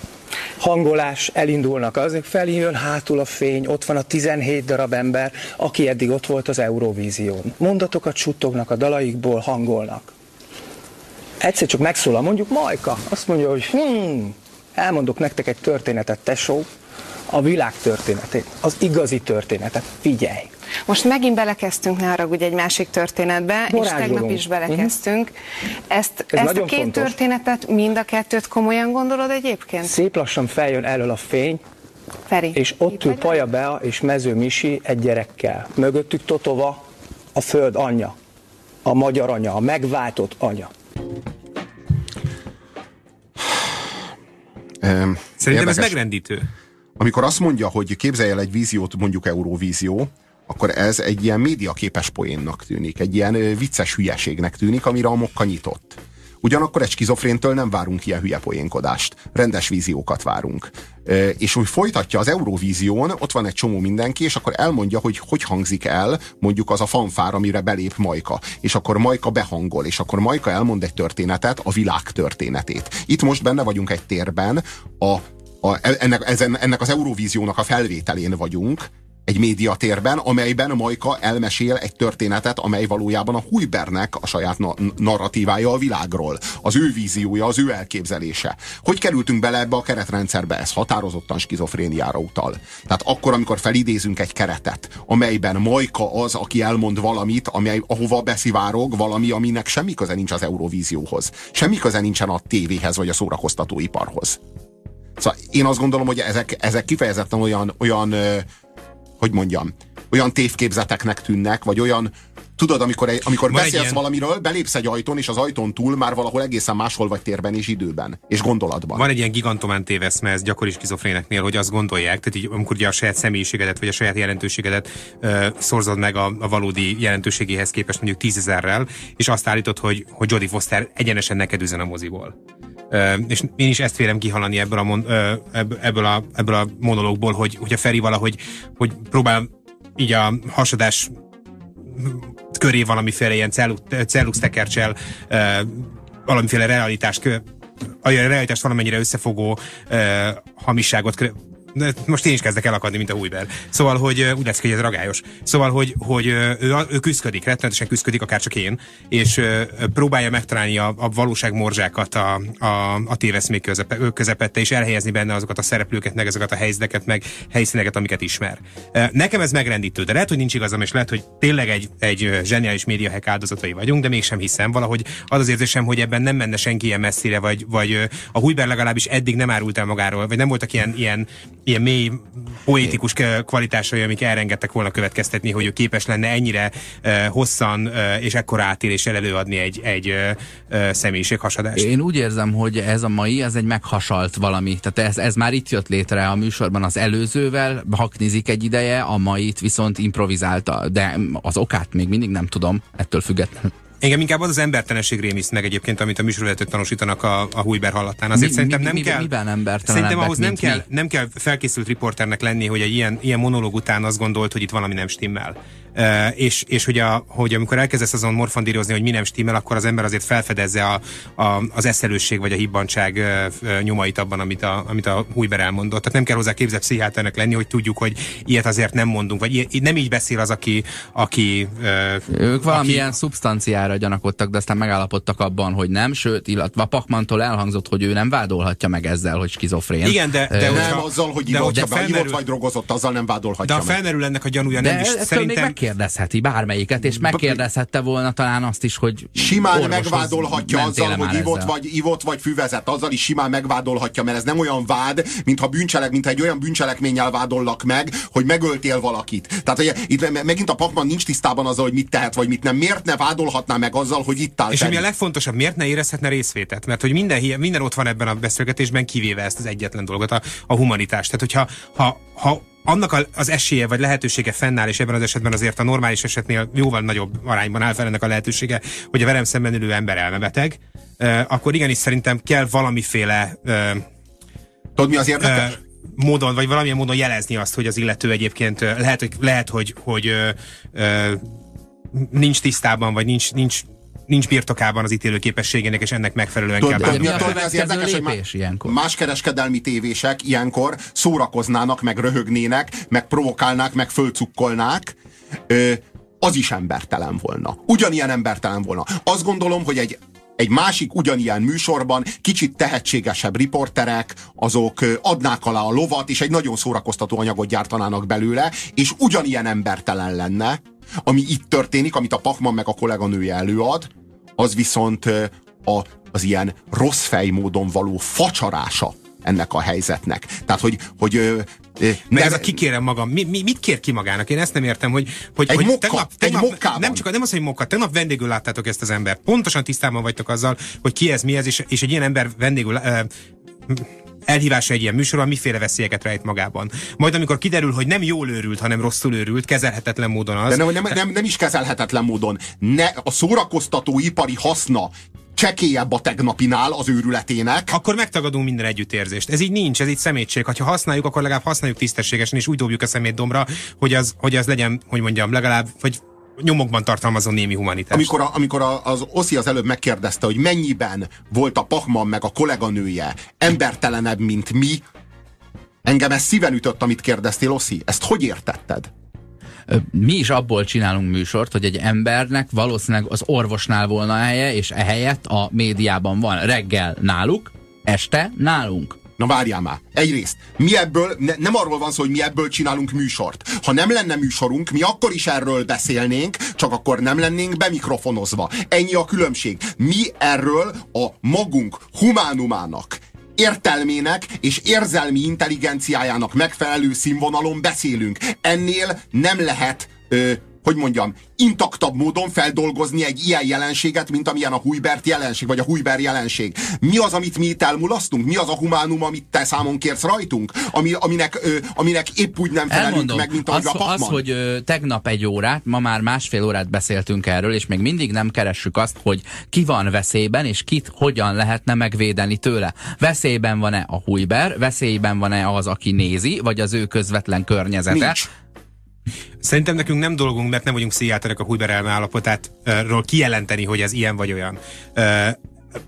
Speaker 6: Hangolás, elindulnak azok, felé jön hátul a fény, ott van a 17 darab ember, aki eddig ott volt az Eurovízión. Mondatokat suttognak a dalaikból, hangolnak. Egyszer csak megszólal, mondjuk Majka, azt mondja, hogy hmm, elmondok nektek egy történetet, tesó, a világ történetét, az igazi történetet, figyelj.
Speaker 5: Most megint belekezdtünk, ne haragudj, egy másik történetbe, és tegnap is belekezdtünk. Ezt,
Speaker 6: Ez
Speaker 5: ezt a két
Speaker 6: fontos.
Speaker 5: történetet, mind a kettőt komolyan gondolod egyébként?
Speaker 6: Szép lassan feljön elől a fény,
Speaker 5: Feri.
Speaker 6: és ott ül? Paja Bea és Mező Misi egy gyerekkel. Mögöttük Totova, a föld anyja, a magyar anya, a megváltott anya.
Speaker 2: Szerintem ez
Speaker 1: érdekes.
Speaker 2: megrendítő.
Speaker 1: Amikor azt mondja, hogy képzelj el egy víziót, mondjuk Eurovízió, akkor ez egy ilyen médiaképes poénnak tűnik, egy ilyen vicces hülyeségnek tűnik, amire a mokka nyitott. Ugyanakkor egy skizofréntől nem várunk ilyen hülye poénkodást. Rendes víziókat várunk. És úgy folytatja az Eurovízión, ott van egy csomó mindenki, és akkor elmondja, hogy hogy hangzik el mondjuk az a fanfár, amire belép Majka. És akkor Majka behangol, és akkor Majka elmond egy történetet, a világ történetét. Itt most benne vagyunk egy térben, a a, ennek, ezen, ennek az Eurovíziónak a felvételén vagyunk, egy médiatérben, amelyben Majka elmesél egy történetet, amely valójában a Hujbernek a saját na- narratívája a világról. Az ő víziója, az ő elképzelése. Hogy kerültünk bele ebbe a keretrendszerbe? Ez határozottan skizofréniára utal. Tehát akkor, amikor felidézünk egy keretet, amelyben Majka az, aki elmond valamit, amely, ahova beszivárog valami, aminek semmi köze nincs az Eurovízióhoz. Semmi köze nincsen a tévéhez vagy a szórakoztatóiparhoz. Szóval én azt gondolom, hogy ezek, ezek kifejezetten olyan, olyan hogy mondjam, olyan tévképzeteknek tűnnek, vagy olyan, tudod, amikor, amikor
Speaker 2: Van
Speaker 1: beszélsz
Speaker 2: ilyen-
Speaker 1: valamiről, belépsz egy ajtón, és az ajtón túl már valahol egészen máshol vagy térben és időben, és gondolatban.
Speaker 2: Van egy ilyen gigantomán téveszme, ez gyakori skizofréneknél, hogy azt gondolják, tehát így, amikor ugye a saját személyiségedet, vagy a saját jelentőségedet ö, szorzod meg a, a valódi jelentőségéhez képest mondjuk tízezerrel, és azt állítod, hogy, hogy Jodie Foster egyenesen neked üzen a moziból. És én is ezt vélem kihalani ebből a, mon, ebből a, ebből a monológból, hogy, hogy a Feri valahogy hogy próbál így a hasadás köré valamiféle ilyen cellu- cellux tekercsel valamiféle realitást a realitást valamennyire összefogó kö- most én is kezdek elakadni, mint a Hújber. Szóval, hogy úgy lesz, hogy ez ragályos. Szóval, hogy, hogy ő, ő küzdködik, rettenetesen küzdködik, akár csak én, és próbálja megtalálni a, a valóság morzsákat a, a, a téveszmék közepe, közepette, és elhelyezni benne azokat a szereplőket, meg azokat a helyzeteket, meg helyszíneket, amiket ismer. Nekem ez megrendítő, de lehet, hogy nincs igazam, és lehet, hogy tényleg egy, egy zseniális médiahek áldozatai vagyunk, de mégsem hiszem. Valahogy az az érzésem, hogy ebben nem menne senki ilyen messzire, vagy, vagy a Hújber legalábbis eddig nem árult el magáról, vagy nem voltak ilyen, ilyen ilyen mély poétikus kvalitásai, amik elrengettek volna következtetni, hogy ő képes lenne ennyire uh, hosszan uh, és ekkor átéléssel előadni egy, egy uh, uh, személyiséghasadást.
Speaker 3: Én úgy érzem, hogy ez a mai, ez egy meghasalt valami. Tehát ez, ez már itt jött létre a műsorban az előzővel, haknizik egy ideje, a mait viszont improvizálta, de az okát még mindig nem tudom, ettől függetlenül.
Speaker 2: Engem inkább az az embertelenség rémiszt meg egyébként, amit a műsorvezetők tanúsítanak a, a Hújber hallatán. Azért mi, szerintem mi, nem mi, kell...
Speaker 3: Miben
Speaker 2: Szerintem ahhoz nem kell, nem kell felkészült riporternek lenni, hogy egy ilyen, ilyen monológ után azt gondolt, hogy itt valami nem stimmel. És, és hogy, a, hogy amikor elkezdesz azon morfandírozni, hogy mi nem stimmel, akkor az ember azért felfedezze a, a, az eszelősség vagy a hibbantság nyomait abban, amit a, amit a Hújber elmondott. Tehát nem kell hozzá képzett pszichiáternek lenni, hogy tudjuk, hogy ilyet azért nem mondunk, vagy ilyet, nem így beszél az, aki... aki
Speaker 3: ők valamilyen aki... szubstanciára gyanakodtak, de aztán megállapodtak abban, hogy nem, sőt, illetve a Pakmantól elhangzott, hogy ő nem vádolhatja meg ezzel, hogy skizofrén.
Speaker 2: Igen, de, de
Speaker 1: nem azzal, hogy ivott, de, felmerül... vagy drogozott, azzal nem vádolhatja
Speaker 2: De a felmerül ennek a gyanúja nem is.
Speaker 3: Szerintem megkérdezheti bármelyiket, és megkérdezhette volna talán azt is, hogy
Speaker 1: Simán megvádolhatja azzal, hogy ivott vagy, ivott vagy füvezett, azzal is simán megvádolhatja, mert ez nem olyan vád, mintha bűncselek, mint egy olyan bűncselekménnyel vádollak meg, hogy megöltél valakit. Tehát hogy itt megint a Pakman nincs tisztában azzal, hogy mit tehet, vagy mit nem. Miért ne vádolhatná meg azzal, hogy itt áll
Speaker 2: És ami a legfontosabb, miért ne érezhetne részvétet? Mert hogy minden, minden ott van ebben a beszélgetésben, kivéve ezt az egyetlen dolgot, a, a humanitást. Tehát, hogyha ha, ha annak az esélye vagy lehetősége fennáll, és ebben az esetben azért a normális esetnél jóval nagyobb arányban áll fel ennek a lehetősége, hogy a velem szemben ülő ember elmebeteg, akkor igenis szerintem kell valamiféle
Speaker 1: Tudod, mi az érdekes?
Speaker 2: módon, vagy valamilyen módon jelezni azt, hogy az illető egyébként lehet, hogy, lehet, hogy, hogy ö, nincs tisztában, vagy nincs, nincs nincs birtokában az ítélő képességének, és ennek megfelelően
Speaker 3: Tudod, kell mi a az érdekes, hogy lépés,
Speaker 1: ilyenkor? más kereskedelmi tévések ilyenkor szórakoznának, meg röhögnének, meg provokálnák, meg fölcukkolnák, ö, az is embertelen volna. Ugyanilyen embertelen volna. Azt gondolom, hogy egy egy másik ugyanilyen műsorban kicsit tehetségesebb riporterek, azok adnák alá a lovat, és egy nagyon szórakoztató anyagot gyártanának belőle, és ugyanilyen embertelen lenne, ami itt történik, amit a Pachman meg a kolléganője előad, az viszont a, az ilyen rossz fejmódon való facsarása ennek a helyzetnek. Tehát, hogy, hogy
Speaker 2: meg ez a kikérem magam. Mi, mi, mit kér ki magának? Én ezt nem értem, hogy, hogy,
Speaker 1: egy
Speaker 2: hogy
Speaker 1: mokka, tegnap, tegnap, egy
Speaker 2: nem csak nem az, hogy mokka, tegnap vendégül láttátok ezt az embert. Pontosan tisztában vagytok azzal, hogy ki ez, mi ez, és, és egy ilyen ember vendégül elhívása egy ilyen műsorban miféle veszélyeket rejt magában. Majd amikor kiderül, hogy nem jól őrült, hanem rosszul őrült, kezelhetetlen módon az.
Speaker 1: De nem, nem, nem, nem is kezelhetetlen módon. Ne, a szórakoztató ipari haszna csekélyebb a tegnapinál az őrületének.
Speaker 2: Akkor megtagadunk minden együttérzést. Ez így nincs, ez így szemétség. Ha használjuk, akkor legalább használjuk tisztességesen, és úgy dobjuk a szemétdomra, hogy az, hogy az legyen, hogy mondjam, legalább, hogy nyomokban tartalmazon némi humanitást.
Speaker 1: Amikor, a, amikor a, az Oszi az előbb megkérdezte, hogy mennyiben volt a Pachman meg a kolléganője embertelenebb, mint mi, engem ez szíven ütött, amit kérdeztél, Oszi. Ezt hogy értetted?
Speaker 3: mi is abból csinálunk műsort, hogy egy embernek valószínűleg az orvosnál volna helye, és ehelyett a médiában van reggel náluk, este nálunk.
Speaker 1: Na várjál már. Egyrészt, mi ebből, ne, nem arról van szó, hogy mi ebből csinálunk műsort. Ha nem lenne műsorunk, mi akkor is erről beszélnénk, csak akkor nem lennénk bemikrofonozva. Ennyi a különbség. Mi erről a magunk humánumának értelmének és érzelmi intelligenciájának megfelelő színvonalon beszélünk. Ennél nem lehet ö, hogy mondjam, intaktabb módon feldolgozni egy ilyen jelenséget, mint amilyen a Hújbert jelenség, vagy a Hújber jelenség. Mi az, amit mi itt elmulasztunk? Mi az a humánum, amit te számon kérsz rajtunk? Ami, aminek, ö, aminek épp úgy nem felelünk Elmondom, meg, mint
Speaker 3: az,
Speaker 1: a Pakman?
Speaker 3: Az, hogy ö, tegnap egy órát, ma már másfél órát beszéltünk erről, és még mindig nem keressük azt, hogy ki van veszélyben, és kit hogyan lehetne megvédeni tőle. Veszélyben van-e a Hújber, veszélyben van-e az, aki nézi, vagy az ő közvetlen környezete?
Speaker 1: Nincs.
Speaker 2: Szerintem nekünk nem dolgunk, mert nem vagyunk pszichiáterek a Huber állapotátról kijelenteni, hogy ez ilyen vagy olyan.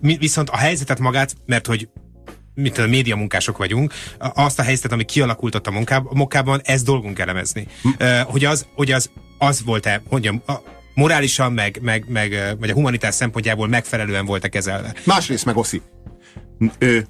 Speaker 2: Viszont a helyzetet magát, mert hogy mint a média munkások vagyunk, azt a helyzetet, ami kialakult ott a munkában, ez dolgunk elemezni. Hm. Hogy az, hogy az, az volt-e, mondjam, a, morálisan, meg, meg, meg, vagy a humanitás szempontjából megfelelően volt-e kezelve.
Speaker 1: Másrészt meg Oszi,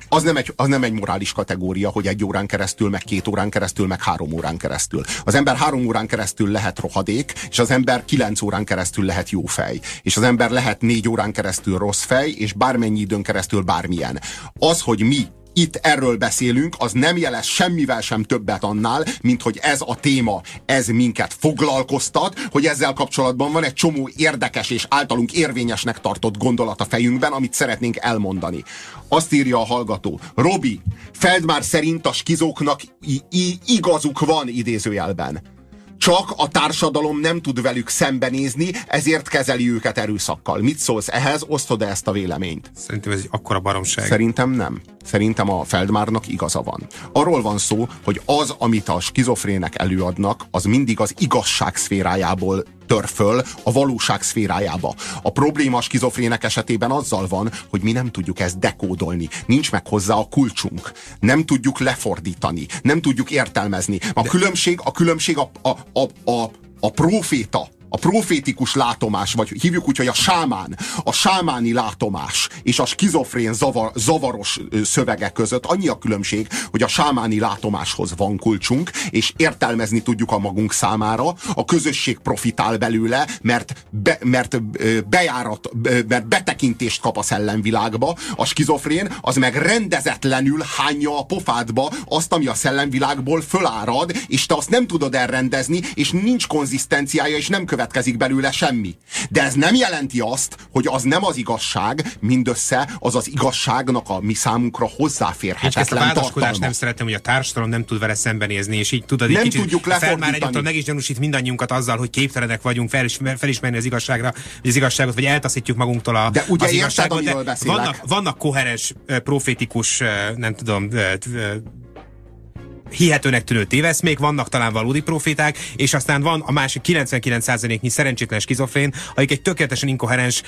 Speaker 1: az nem, egy, az nem egy morális kategória, hogy egy órán keresztül, meg két órán keresztül, meg három órán keresztül. Az ember három órán keresztül lehet rohadék, és az ember kilenc órán keresztül lehet jó fej. És az ember lehet négy órán keresztül rossz fej, és bármennyi időn keresztül bármilyen. Az, hogy mi itt erről beszélünk, az nem jelez semmivel sem többet annál, mint hogy ez a téma, ez minket foglalkoztat, hogy ezzel kapcsolatban van egy csomó érdekes és általunk érvényesnek tartott gondolat a fejünkben, amit szeretnénk elmondani. Azt írja a hallgató. Robi, Feldmár szerint a skizóknak igazuk van idézőjelben csak a társadalom nem tud velük szembenézni, ezért kezeli őket erőszakkal. Mit szólsz ehhez? Osztod -e ezt a véleményt?
Speaker 2: Szerintem ez egy akkora baromság.
Speaker 1: Szerintem nem. Szerintem a Feldmárnak igaza van. Arról van szó, hogy az, amit a skizofrének előadnak, az mindig az igazság szférájából tör föl a valóság szférájába. A probléma a skizofrének esetében azzal van, hogy mi nem tudjuk ezt dekódolni. Nincs meg hozzá a kulcsunk. Nem tudjuk lefordítani. Nem tudjuk értelmezni. A De... különbség, a különbség a, a, a, a, a proféta a profétikus látomás, vagy hívjuk úgy, hogy a sámán, a sámáni látomás és a skizofrén zavar, zavaros szövege között annyi a különbség, hogy a sámáni látomáshoz van kulcsunk, és értelmezni tudjuk a magunk számára, a közösség profitál belőle, mert, be, mert bejárat, mert betekintést kap a szellemvilágba, a skizofrén az meg rendezetlenül hányja a pofádba azt, ami a szellemvilágból fölárad, és te azt nem tudod elrendezni, és nincs konzisztenciája, és nem követ következik belőle semmi. De ez nem jelenti azt, hogy az nem az igazság, mindössze az az igazságnak a mi számunkra hozzáférhetetlen
Speaker 2: ezt a tartalma. nem szeretem, hogy a társadalom nem tud vele szembenézni, és így tudod,
Speaker 1: nem
Speaker 2: kicsit
Speaker 1: tudjuk.
Speaker 2: Fel már meg is gyanúsít mindannyiunkat azzal, hogy képtelenek vagyunk felismer, felismerni az igazságra, vagy az igazságot, vagy eltaszítjuk magunktól a,
Speaker 1: de ugye
Speaker 2: az igazságot.
Speaker 1: Érted, de
Speaker 2: vannak, vannak koherens, profétikus, nem tudom, hihetőnek tűnő téveszmék, vannak talán valódi proféták, és aztán van a másik 99%-nyi szerencsétlen skizofrén, akik egy tökéletesen inkoherens,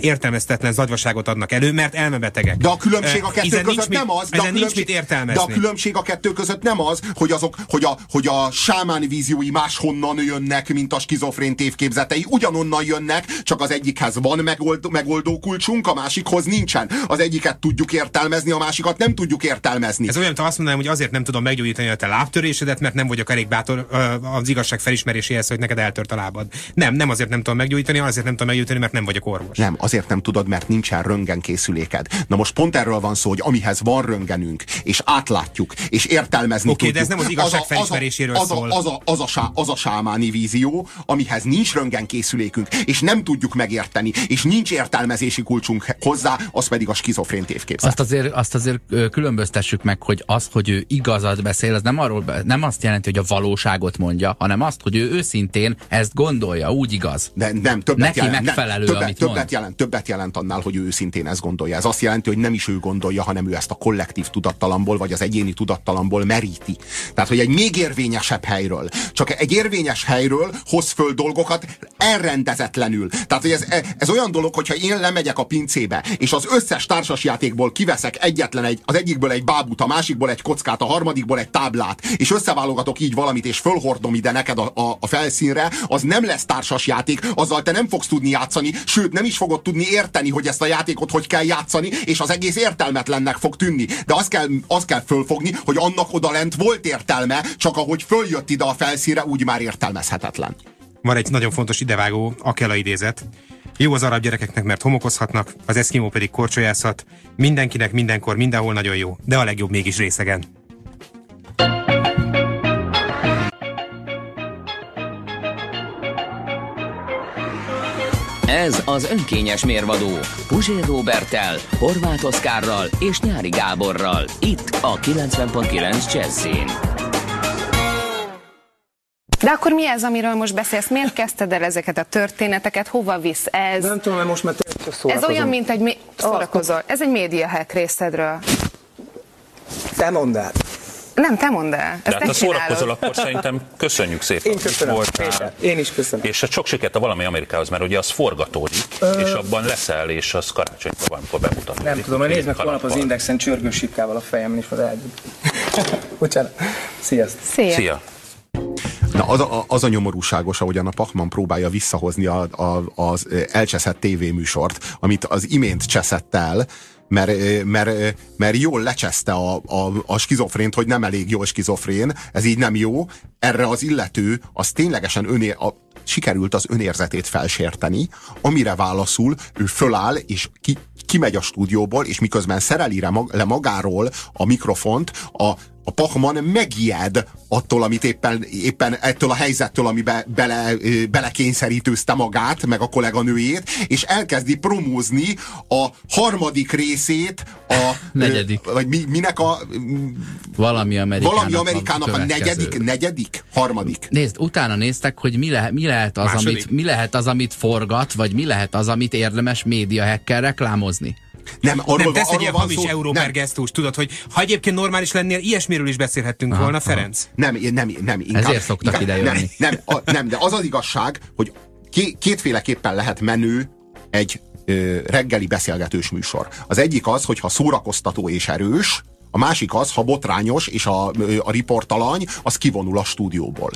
Speaker 2: értelmeztetlen zagyvaságot adnak elő, mert elmebetegek.
Speaker 1: De a különbség a kettő között nem az.
Speaker 2: De a, nincs mit értelmezni.
Speaker 1: de a különbség a kettő között nem az, hogy, azok, hogy, a, hogy a sámán víziói máshonnan jönnek, mint a skizofrén tévképzetei. Ugyanonnan jönnek, csak az egyikhez van megold, megoldó kulcsunk, a másikhoz nincsen. Az egyiket tudjuk értelmezni, a másikat nem tudjuk értelmezni.
Speaker 2: Ez olyan, mint azt mondanám, hogy azért nem tudom meggyógyítani a te lábtörésedet, mert nem vagyok elég bátor az igazság felismeréséhez, hogy neked eltört a lábad. Nem, nem azért nem tudom meggyógyítani, azért nem tudom meggyógyítani, mert nem vagyok orvos.
Speaker 1: Nem, azért nem tudod, mert nincsen röntgenkészüléked. Na most pont erről van szó, hogy amihez van röntgenünk, és átlátjuk, és értelmezni
Speaker 2: okay,
Speaker 1: tudjuk.
Speaker 2: de ez nem az igazság felismeréséről
Speaker 1: az a, szól. Az a, az, a, az, a, az a sámáni vízió, amihez nincs röntgenkészülékünk, és nem tudjuk megérteni, és nincs értelmezési kulcsunk hozzá, az pedig a skizofrén tévképzet.
Speaker 3: Azt azért, azt azért különböztessük meg, hogy az, hogy ő igazat beszél, az nem, arról, nem azt jelenti, hogy a valóságot mondja, hanem azt, hogy ő őszintén ezt gondolja, úgy igaz.
Speaker 1: De nem, többet
Speaker 3: Neki
Speaker 1: jelent,
Speaker 3: megfelelő,
Speaker 1: nem, többet,
Speaker 3: amit
Speaker 1: többet
Speaker 3: mond.
Speaker 1: jelent, többet jelent annál, hogy ő őszintén ezt gondolja. Ez azt jelenti, hogy nem is ő gondolja, hanem ő ezt a kollektív tudattalamból, vagy az egyéni tudattalamból meríti. Tehát, hogy egy még érvényesebb helyről, csak egy érvényes helyről hoz föl dolgokat elrendezetlenül. Tehát, hogy ez, ez olyan dolog, hogyha én lemegyek a pincébe, és az összes társasjátékból kiveszek egyetlen egy, az egyikből egy bábút, a másikból egy kockát, a harmadikból egy táblát, és összeválogatok így valamit, és fölhordom ide neked a, a, a felszínre, az nem lesz társas játék, azzal te nem fogsz tudni játszani, sőt nem is fogod tudni érteni, hogy ezt a játékot hogy kell játszani, és az egész értelmetlennek fog tűnni. De azt kell, azt kell fölfogni, hogy annak odalent volt értelme, csak ahogy följött ide a felszínre, úgy már értelmezhetetlen.
Speaker 2: Van egy nagyon fontos idevágó Akela idézet. Jó az arab gyerekeknek, mert homokozhatnak, az eszkimó pedig korcsolyázhat. Mindenkinek, mindenkor, mindenhol nagyon jó, de a legjobb mégis részegen.
Speaker 4: Ez az önkényes mérvadó Puzsér Robertel, Horváth Oszkárral és Nyári Gáborral. Itt a 90.9 Jazzin.
Speaker 5: De akkor mi ez, amiről most beszélsz? Miért kezdted el ezeket a történeteket? Hova visz ez?
Speaker 6: Nem tudom, most már
Speaker 5: Ez olyan, mint egy... Mi- szórakozol. Ez egy média hack részedről.
Speaker 6: Te mondd el.
Speaker 5: Nem, te mondd el.
Speaker 7: De hát ha szórakozol, akkor szerintem köszönjük szépen.
Speaker 6: Én köszönöm. Voltál. Én is köszönöm.
Speaker 7: És hát sok sikert a valami Amerikához, mert ugye az forgatódik, Ö... és abban leszel, és az karácsonykor valamikor bemutatódik.
Speaker 6: Nem tudom, hogy nézd meg holnap az Indexen csörgősipkával a fejem, és az elgyűjt. Bocsánat. Sziasztok.
Speaker 5: Szia.
Speaker 7: Szia.
Speaker 1: Na, az a, az a nyomorúságos, ahogyan a Pachman próbálja visszahozni a, a, az elcseszett tévéműsort, amit az imént cseszett el, mert, mert, mert jól lecseszte a, a, a skizofrént, hogy nem elég jó skizofrén, ez így nem jó. Erre az illető az ténylegesen öné, a, sikerült az önérzetét felsérteni, amire válaszul ő föláll és ki, kimegy a stúdióból, és miközben szereli le magáról a mikrofont, a a Pachman megijed attól, amit éppen, éppen ettől a helyzettől, amibe bele, belekényszerítőzte magát, meg a kolléganőjét, és elkezdi promózni a harmadik részét a...
Speaker 3: negyedik.
Speaker 1: Vagy mi, minek a...
Speaker 3: Valami Amerikának,
Speaker 1: valami Amerikának a, a negyedik, negyedik, harmadik.
Speaker 3: Nézd, utána néztek, hogy mi, le, mi, lehet az, amit, mi lehet az, amit forgat, vagy mi lehet az, amit érdemes médiahekkel reklámozni.
Speaker 2: Nem, arról, nem tesz egy ilyen hamis európer gesztus, tudod, hogy ha egyébként normális lennél, ilyesmiről is beszélhettünk aha, volna, Ferenc.
Speaker 1: Nem, nem, nem. Inkább,
Speaker 3: Ezért szoktak
Speaker 1: inkább,
Speaker 3: ide jönni.
Speaker 1: Nem, nem, a, nem, de az az igazság, hogy kétféleképpen lehet menő egy ö, reggeli beszélgetős műsor. Az egyik az, hogyha szórakoztató és erős, a másik az, ha botrányos, és a, a riportalany, az kivonul a stúdióból.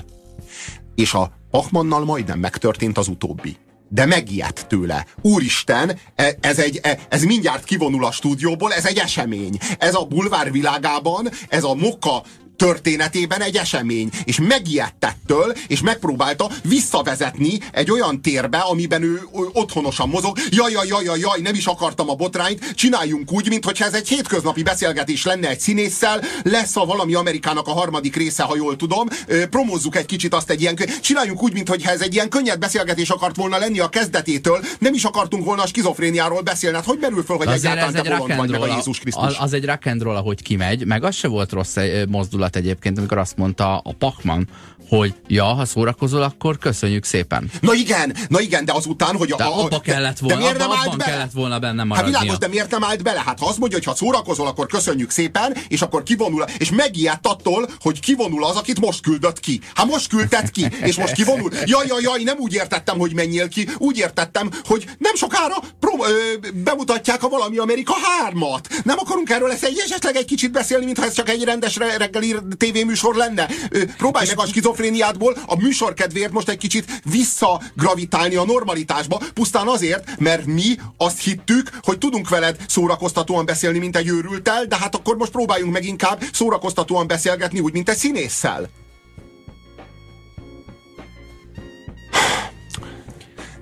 Speaker 1: És a Pachmannal majdnem megtörtént az utóbbi de megijedt tőle. Úristen, e, ez, egy, e, ez mindjárt kivonul a stúdióból, ez egy esemény. Ez a bulvár világában, ez a mokka történetében egy esemény, és megijedt ettől, és megpróbálta visszavezetni egy olyan térbe, amiben ő otthonosan mozog. Jaj, jaj, jaj, jaj, nem is akartam a botrányt, csináljunk úgy, mintha ez egy hétköznapi beszélgetés lenne egy színésszel, lesz a valami Amerikának a harmadik része, ha jól tudom, promózzuk egy kicsit azt egy ilyen, csináljunk úgy, mintha ez egy ilyen könnyed beszélgetés akart volna lenni a kezdetétől, nem is akartunk volna a skizofréniáról beszélni. Hát hogy merül föl, hogy egyáltalán te bolond vagy, meg a Jézus Krisztus?
Speaker 3: Az, az egy rock and roll, ahogy kimegy, meg az se volt rossz mozdulat volt egyébként, amikor azt mondta a Pachman, hogy ja, ha szórakozol, akkor köszönjük szépen.
Speaker 1: Na igen, na igen, de azután, hogy a...
Speaker 3: De abba kellett volna, de miért nem abban bele? kellett volna benne maradnia.
Speaker 1: Hát világos, de miért nem állt bele? Hát ha azt mondja, hogy ha szórakozol, akkor köszönjük szépen, és akkor kivonul, és megijedt attól, hogy kivonul az, akit most küldött ki. Hát most küldted ki, és most kivonul. Jaj, jaj, jaj, nem úgy értettem, hogy menjél ki, úgy értettem, hogy nem sokára pro, ö, bemutatják a valami Amerika hármat. Nem akarunk erről lesz egy esetleg egy kicsit beszélni, mintha ez csak egy rendes reggeli tévéműsor lenne. Próbálj meg a skizofréniádból a műsor kedvéért most egy kicsit visszagravitálni a normalitásba, pusztán azért, mert mi azt hittük, hogy tudunk veled szórakoztatóan beszélni, mint egy őrültel, de hát akkor most próbáljunk meg inkább szórakoztatóan beszélgetni, úgy, mint egy színésszel.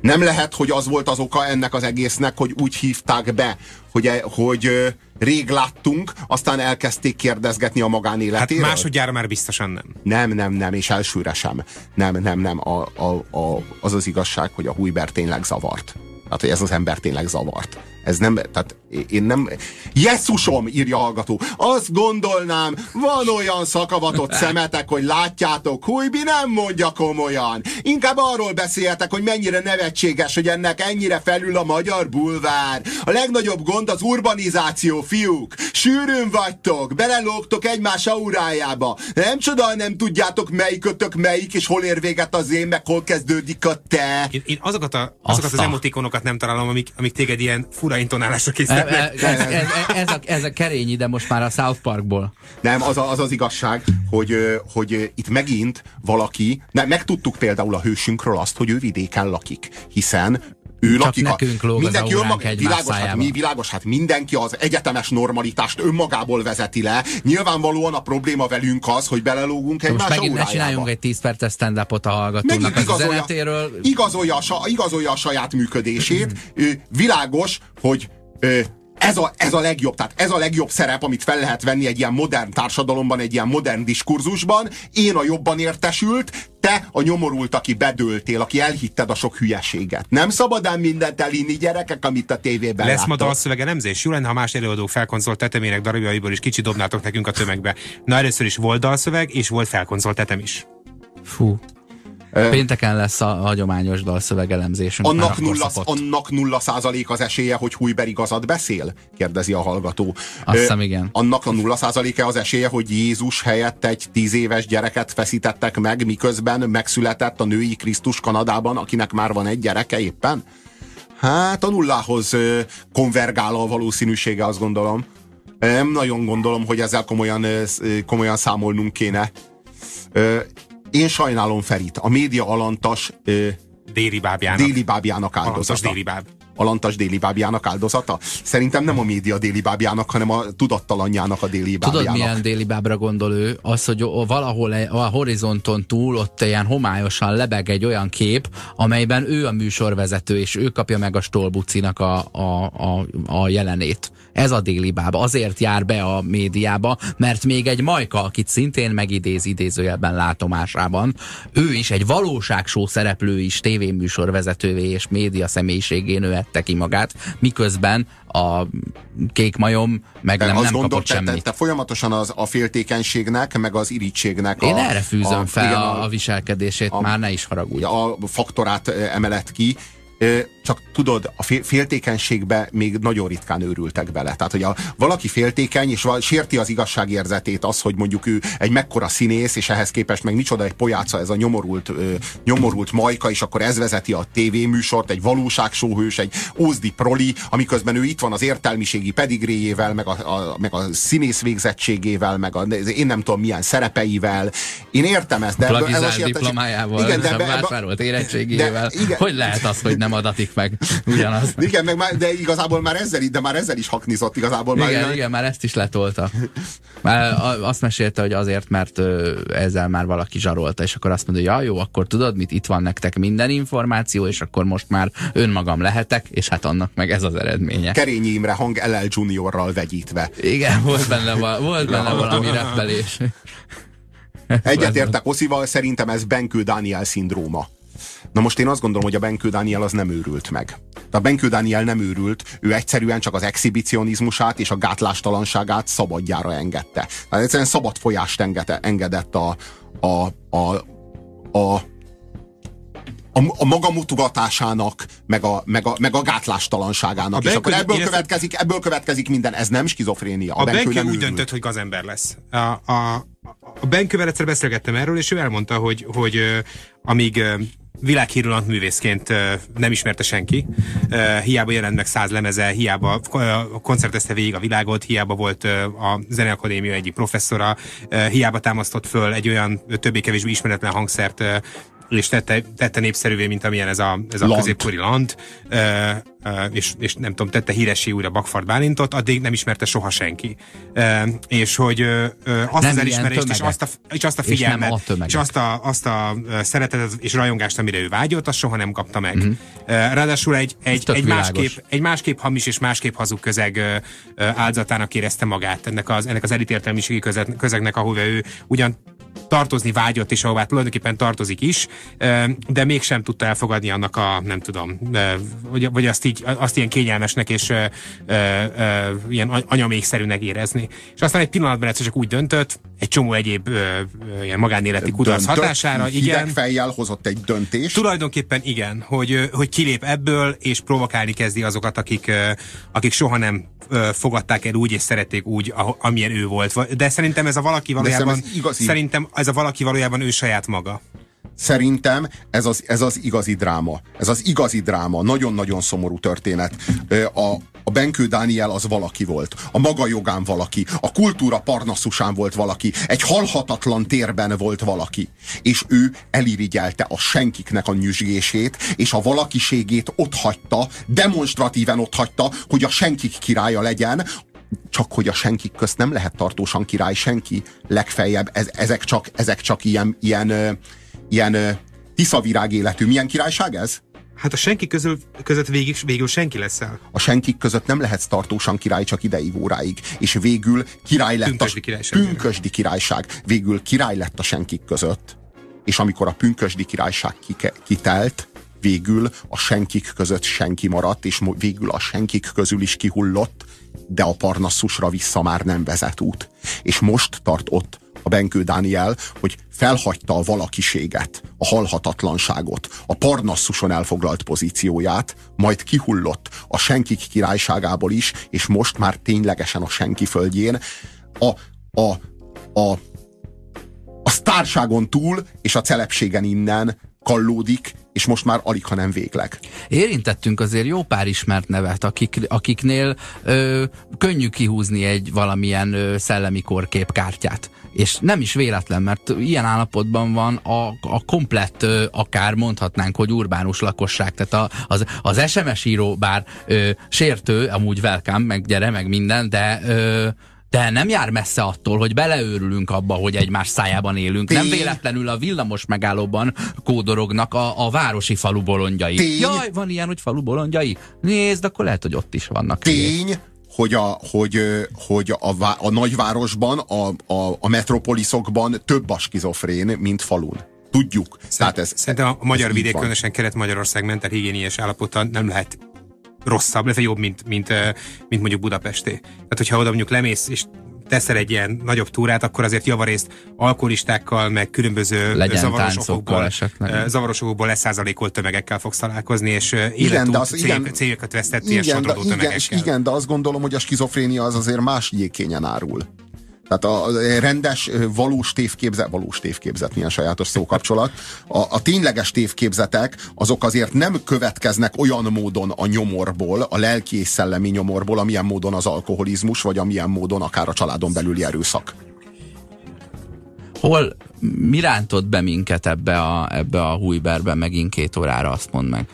Speaker 1: Nem lehet, hogy az volt az oka ennek az egésznek, hogy úgy hívták be, hogy, e, hogy rég láttunk, aztán elkezdték kérdezgetni a magánéletéről.
Speaker 2: Hát másodjára már biztosan nem.
Speaker 1: Nem, nem, nem, és elsőre sem. Nem, nem, nem. A, a, a, az az igazság, hogy a Hújber tényleg zavart. Tehát, hogy ez az ember tényleg zavart. Ez nem, tehát én nem... Jesszusom, írja a hallgató. Azt gondolnám, van olyan szakavatott szemetek, hogy látjátok, Hújbi nem mondja komolyan. Inkább arról beszéltek, hogy mennyire nevetséges, hogy ennek ennyire felül a magyar bulvár. A legnagyobb gond az urbanizáció, fiúk. Sűrűn vagytok, belelógtok egymás aurájába. Nem csoda, nem tudjátok melyikötök melyik, és hol ér véget az én, meg hol kezdődik a te.
Speaker 2: Én, én azokat, a, azokat az emotikonokat nem találom, amik, amik téged ilyen fura intonálásra.
Speaker 3: Ez, ez, ez, a, ez a kerény ide most már a South Parkból.
Speaker 1: Nem, az a, az, az igazság, hogy, hogy itt megint valaki, nem, megtudtuk például a hősünkről azt, hogy ő vidéken lakik, hiszen ő
Speaker 3: Csak lakik nekünk lóg mindenki az önmag,
Speaker 1: világos, hát, mi, világos, hát mindenki az egyetemes normalitást önmagából vezeti le. Nyilvánvalóan a probléma velünk az, hogy belelógunk
Speaker 3: Most megint ne csináljunk egy 10 perces stand a hallgatónak az igazolja, zenetéről.
Speaker 1: Igazolja, a, igazolja a saját működését. világos, hogy ez a, ez a legjobb, tehát ez a legjobb szerep, amit fel lehet venni egy ilyen modern társadalomban, egy ilyen modern diskurzusban. Én a jobban értesült, te a nyomorult, aki bedőltél, aki elhitted a sok hülyeséget. Nem szabad ám mindent elinni, gyerekek, amit a tévében
Speaker 2: Lesz ma dalszövege nemzés? Jó lenne, ha más előadók felkonzolt tetemének darabjaiból is kicsit dobnátok nekünk a tömegbe. Na először is volt dalszöveg, és volt felkonzolt tetem is.
Speaker 3: Fú. Pénteken lesz a hagyományos dalszövegelemzésünk.
Speaker 1: Annak nulla, annak nulla százalék az esélye, hogy Hújber igazat beszél? Kérdezi a hallgató.
Speaker 3: Azt hiszem, igen.
Speaker 1: Annak a nulla százaléke az esélye, hogy Jézus helyett egy tíz éves gyereket feszítettek meg, miközben megszületett a női Krisztus Kanadában, akinek már van egy gyereke éppen? Hát a nullához konvergál a valószínűsége, azt gondolom. Nem nagyon gondolom, hogy ezzel komolyan, komolyan számolnunk kéne. Én sajnálom Ferit, a média alantas
Speaker 2: déli bábjának,
Speaker 1: déli bábjának áldozata. Alantas
Speaker 2: déli báb.
Speaker 1: Alantas déli bábjának áldozata? Szerintem nem a média déli bábjának, hanem a tudattalanjának a déli bábjának.
Speaker 3: Tudod, milyen déli bábra gondol ő? Az, hogy valahol a horizonton túl ott ilyen homályosan lebeg egy olyan kép, amelyben ő a műsorvezető, és ő kapja meg a Stolbucinak a, a, a, a jelenét. Ez a déli báb. Azért jár be a médiába, mert még egy Majka, akit szintén megidéz idézőjelben látomásában, ő is egy valóságsó szereplő is, tévéműsorvezetővé és média személyiségé nőette ki magát, miközben a kék majom meg nem, nem gondol, kapott te, semmit. Te,
Speaker 1: te folyamatosan az, a féltékenységnek, meg az irítségnek
Speaker 3: Én a, erre fűzöm a, fel igen, a, a viselkedését, a, már ne is haragudj.
Speaker 1: A faktorát emelet ki, csak tudod, a féltékenységbe még nagyon ritkán őrültek bele. Tehát, hogy a, valaki féltékeny, és sérti az igazságérzetét az, hogy mondjuk ő egy mekkora színész, és ehhez képest meg micsoda egy pojáca ez a nyomorult, ö, nyomorult majka, és akkor ez vezeti a tévéműsort, egy valóságsóhős, egy ózdi proli, amiközben ő itt van az értelmiségi pedigréjével, meg a, a, meg a színész végzettségével, meg a, én nem tudom milyen szerepeivel. Én értem ezt,
Speaker 3: de a diplomájával, igen, de ebbe, ebbe, érettségével. De, igen, hogy lehet az, hogy nem adatik meg ugyanaz.
Speaker 1: Igen, meg már, de igazából már ezzel, de már ezzel is haknizott igazából.
Speaker 3: Igen,
Speaker 1: már,
Speaker 3: igen, már ezt is letolta. Már azt mesélte, hogy azért, mert ezzel már valaki zsarolta, és akkor azt mondja, ja jó, akkor tudod mit, itt van nektek minden információ, és akkor most már önmagam lehetek, és hát annak meg ez az eredménye.
Speaker 1: Kerényi Imre hang LL Juniorral vegyítve.
Speaker 3: Igen, volt benne, volt benne valami reppelés.
Speaker 1: Egyetértek Oszival, szerintem ez Benkő Dániel szindróma. Na most én azt gondolom, hogy a Benkő Daniel az nem őrült meg. De a Benkő Daniel nem őrült, ő egyszerűen csak az exhibicionizmusát és a gátlástalanságát szabadjára engedte. Tehát egyszerűen szabad folyást engedte, engedett a, a, a, a a, a maga mutogatásának, meg a, meg a, meg a gátlástalanságának. A és akkor ebből következik, ebből következik minden. Ez nem skizofrénia.
Speaker 2: A, a Benkő, Benkő úgy döntött, hogy gazember lesz. A, a, a Benkővel egyszer beszélgettem erről, és ő elmondta, hogy, hogy amíg világhírű művészként nem ismerte senki. Hiába jelent meg száz lemeze, hiába koncertezte végig a világot, hiába volt a Zeneakadémia egyik professzora, hiába támasztott föl egy olyan többé-kevésbé ismeretlen hangszert, és tette, tette népszerűvé, mint amilyen ez a, ez a középkori land, uh, uh, és, és nem tudom, tette híressé újra Bakfart Bálintot, addig nem ismerte soha senki. Uh, és hogy uh, azt nem az elismerést, és azt a, és azt a figyelmet, és, a és azt, a, azt a szeretetet és rajongást, amire ő vágyott, azt soha nem kapta meg. Mm-hmm. Ráadásul egy, egy, egy, másképp, egy másképp hamis és másképp hazug közeg áldozatának érezte magát ennek az, ennek az elitértelmiségi közeg, közegnek, ahova ő ugyan tartozni vágyott, és ahová tulajdonképpen tartozik is, de mégsem tudta elfogadni annak a, nem tudom, vagy, vagy azt, így, azt ilyen kényelmesnek és ilyen anyamékszerűnek érezni. És aztán egy pillanatban egyszer csak úgy döntött, egy csomó egyéb ilyen magánéleti kudarc hatására, igen.
Speaker 1: fejjel hozott egy döntést.
Speaker 2: Tulajdonképpen igen, hogy, hogy kilép ebből, és provokálni kezdi azokat, akik, akik soha nem fogadták el úgy, és szerették úgy, amilyen ő volt. De szerintem ez a valaki valójában, szerintem ez a valaki valójában ő saját maga.
Speaker 1: Szerintem ez az, ez az igazi dráma. Ez az igazi dráma. Nagyon-nagyon szomorú történet. A, a Benkő Dániel az valaki volt. A maga jogán valaki. A kultúra parnasszusán volt valaki. Egy halhatatlan térben volt valaki. És ő elirigyelte a senkiknek a nyüzsgését, és a valakiségét ott hagyta, demonstratíven ott hagyta, hogy a senkik királya legyen, csak hogy a senkik közt nem lehet tartósan király senki, legfeljebb ez, ezek csak, ezek csak ilyen, ilyen, ilyen tiszavirág életű. Milyen királyság ez?
Speaker 2: Hát a senki közül, között végig, végül senki leszel.
Speaker 1: A senkik között nem lehetsz tartósan király csak ideig, óráig. És végül király lett
Speaker 2: pünkösdi a királyság.
Speaker 1: Pünkösdi királyság. Végül király lett a senkik között. És amikor a pünkösdi királyság kike, kitelt, végül a senkik között senki maradt, és végül a senkik közül is kihullott, de a Parnasszusra vissza már nem vezet út. És most tart ott a Benkő Dániel, hogy felhagyta a valakiséget, a halhatatlanságot, a Parnassuson elfoglalt pozícióját, majd kihullott a senkik királyságából is, és most már ténylegesen a senki földjén a, a, a, a sztárságon túl és a celepségen innen kallódik, és most már alig, ha nem végleg.
Speaker 3: Érintettünk azért jó pár ismert nevet, akik, akiknél ö, könnyű kihúzni egy valamilyen ö, szellemi korképkártyát. És nem is véletlen, mert ilyen állapotban van a, a komplett, ö, akár mondhatnánk, hogy urbánus lakosság. Tehát a, az, az SMS író bár ö, sértő, amúgy welcome, meg gyere, meg minden, de ö, de nem jár messze attól, hogy beleőrülünk abba, hogy egymás szájában élünk. Tény. Nem véletlenül a villamos megállóban kódorognak a, a városi falu bolondjai. Tény. Jaj, van ilyen, hogy falu bolondjai? Nézd, akkor lehet, hogy ott is vannak.
Speaker 1: Tény, hogy a, hogy, hogy a, a nagyvárosban, a, a, a metropoliszokban több a skizofrén, mint falun. Tudjuk.
Speaker 2: Szerint, Tehát ez, szerintem a magyar vidék, különösen Kelet-Magyarország mentelhigiéniás állapota nem lehet rosszabb, illetve jobb, mint, mint, mint mondjuk Budapesté. Tehát, hogyha oda mondjuk lemész, és teszel egy ilyen nagyobb túrát, akkor azért javarészt alkoholistákkal, meg különböző zavarosokból, zavarosokból leszázalékolt tömegekkel fogsz találkozni, és életút az, cél, céljöket vesztett ilyen sodródó tömegekkel.
Speaker 1: Igen, de azt gondolom, hogy a skizofrénia az azért más jégkényen árul. Tehát a rendes, valós tévképzet, valós tévképzet, milyen sajátos szókapcsolat. A, a tényleges tévképzetek, azok azért nem következnek olyan módon a nyomorból, a lelki és szellemi nyomorból, amilyen módon az alkoholizmus, vagy amilyen módon akár a családon belüli erőszak.
Speaker 3: Hol, mi rántott be minket ebbe a, ebbe a hújberbe megint két órára, azt mondd meg?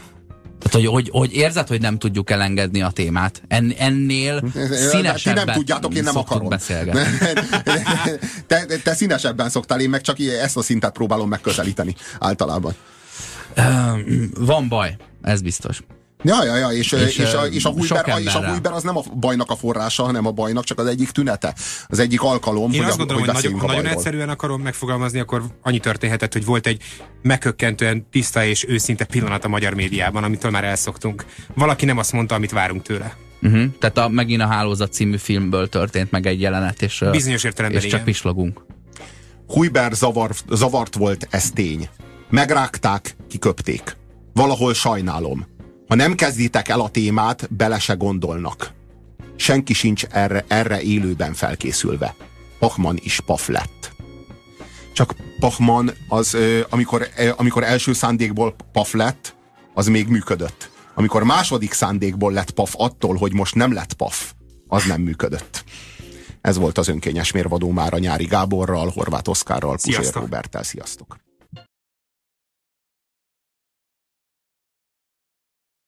Speaker 3: Tehát, hogy, hogy, hogy érzed, hogy nem tudjuk elengedni a témát. En, ennél színesebben
Speaker 1: Ti nem tudjátok, én nem akarom. te, te színesebben szoktál, én meg csak ezt a szintet próbálom megközelíteni általában.
Speaker 3: Van baj, ez biztos.
Speaker 1: Ja, ja, ja, és, és, és, a, és, a Hújber, és a Hújber az nem a bajnak a forrása, hanem a bajnak csak az egyik tünete. Az egyik alkalom,
Speaker 2: Én
Speaker 1: hogy,
Speaker 2: azt gondolom, hogy, hogy nagyon, nagyon egyszerűen akarom megfogalmazni, akkor annyi történhetett, hogy volt egy meghökkentően tiszta és őszinte pillanat a magyar médiában, amitől már elszoktunk. Valaki nem azt mondta, amit várunk tőle.
Speaker 3: Uh-huh. Tehát a, megint a Hálózat című filmből történt meg egy jelenet, és,
Speaker 2: Bizonyos értelemben
Speaker 3: és csak pislogunk.
Speaker 1: Hújber zavar, zavart volt, ez tény. Megrágták, kiköpték. Valahol sajnálom ha nem kezditek el a témát, bele se gondolnak. Senki sincs erre, erre élőben felkészülve. Pachman is paf lett. Csak Pachman az, amikor, amikor első szándékból paf lett, az még működött. Amikor második szándékból lett paf attól, hogy most nem lett paf, az nem működött. Ez volt az önkényes mérvadó már a Nyári Gáborral, Horváth Oszkárral, Puzsér Robertel. Sziasztok!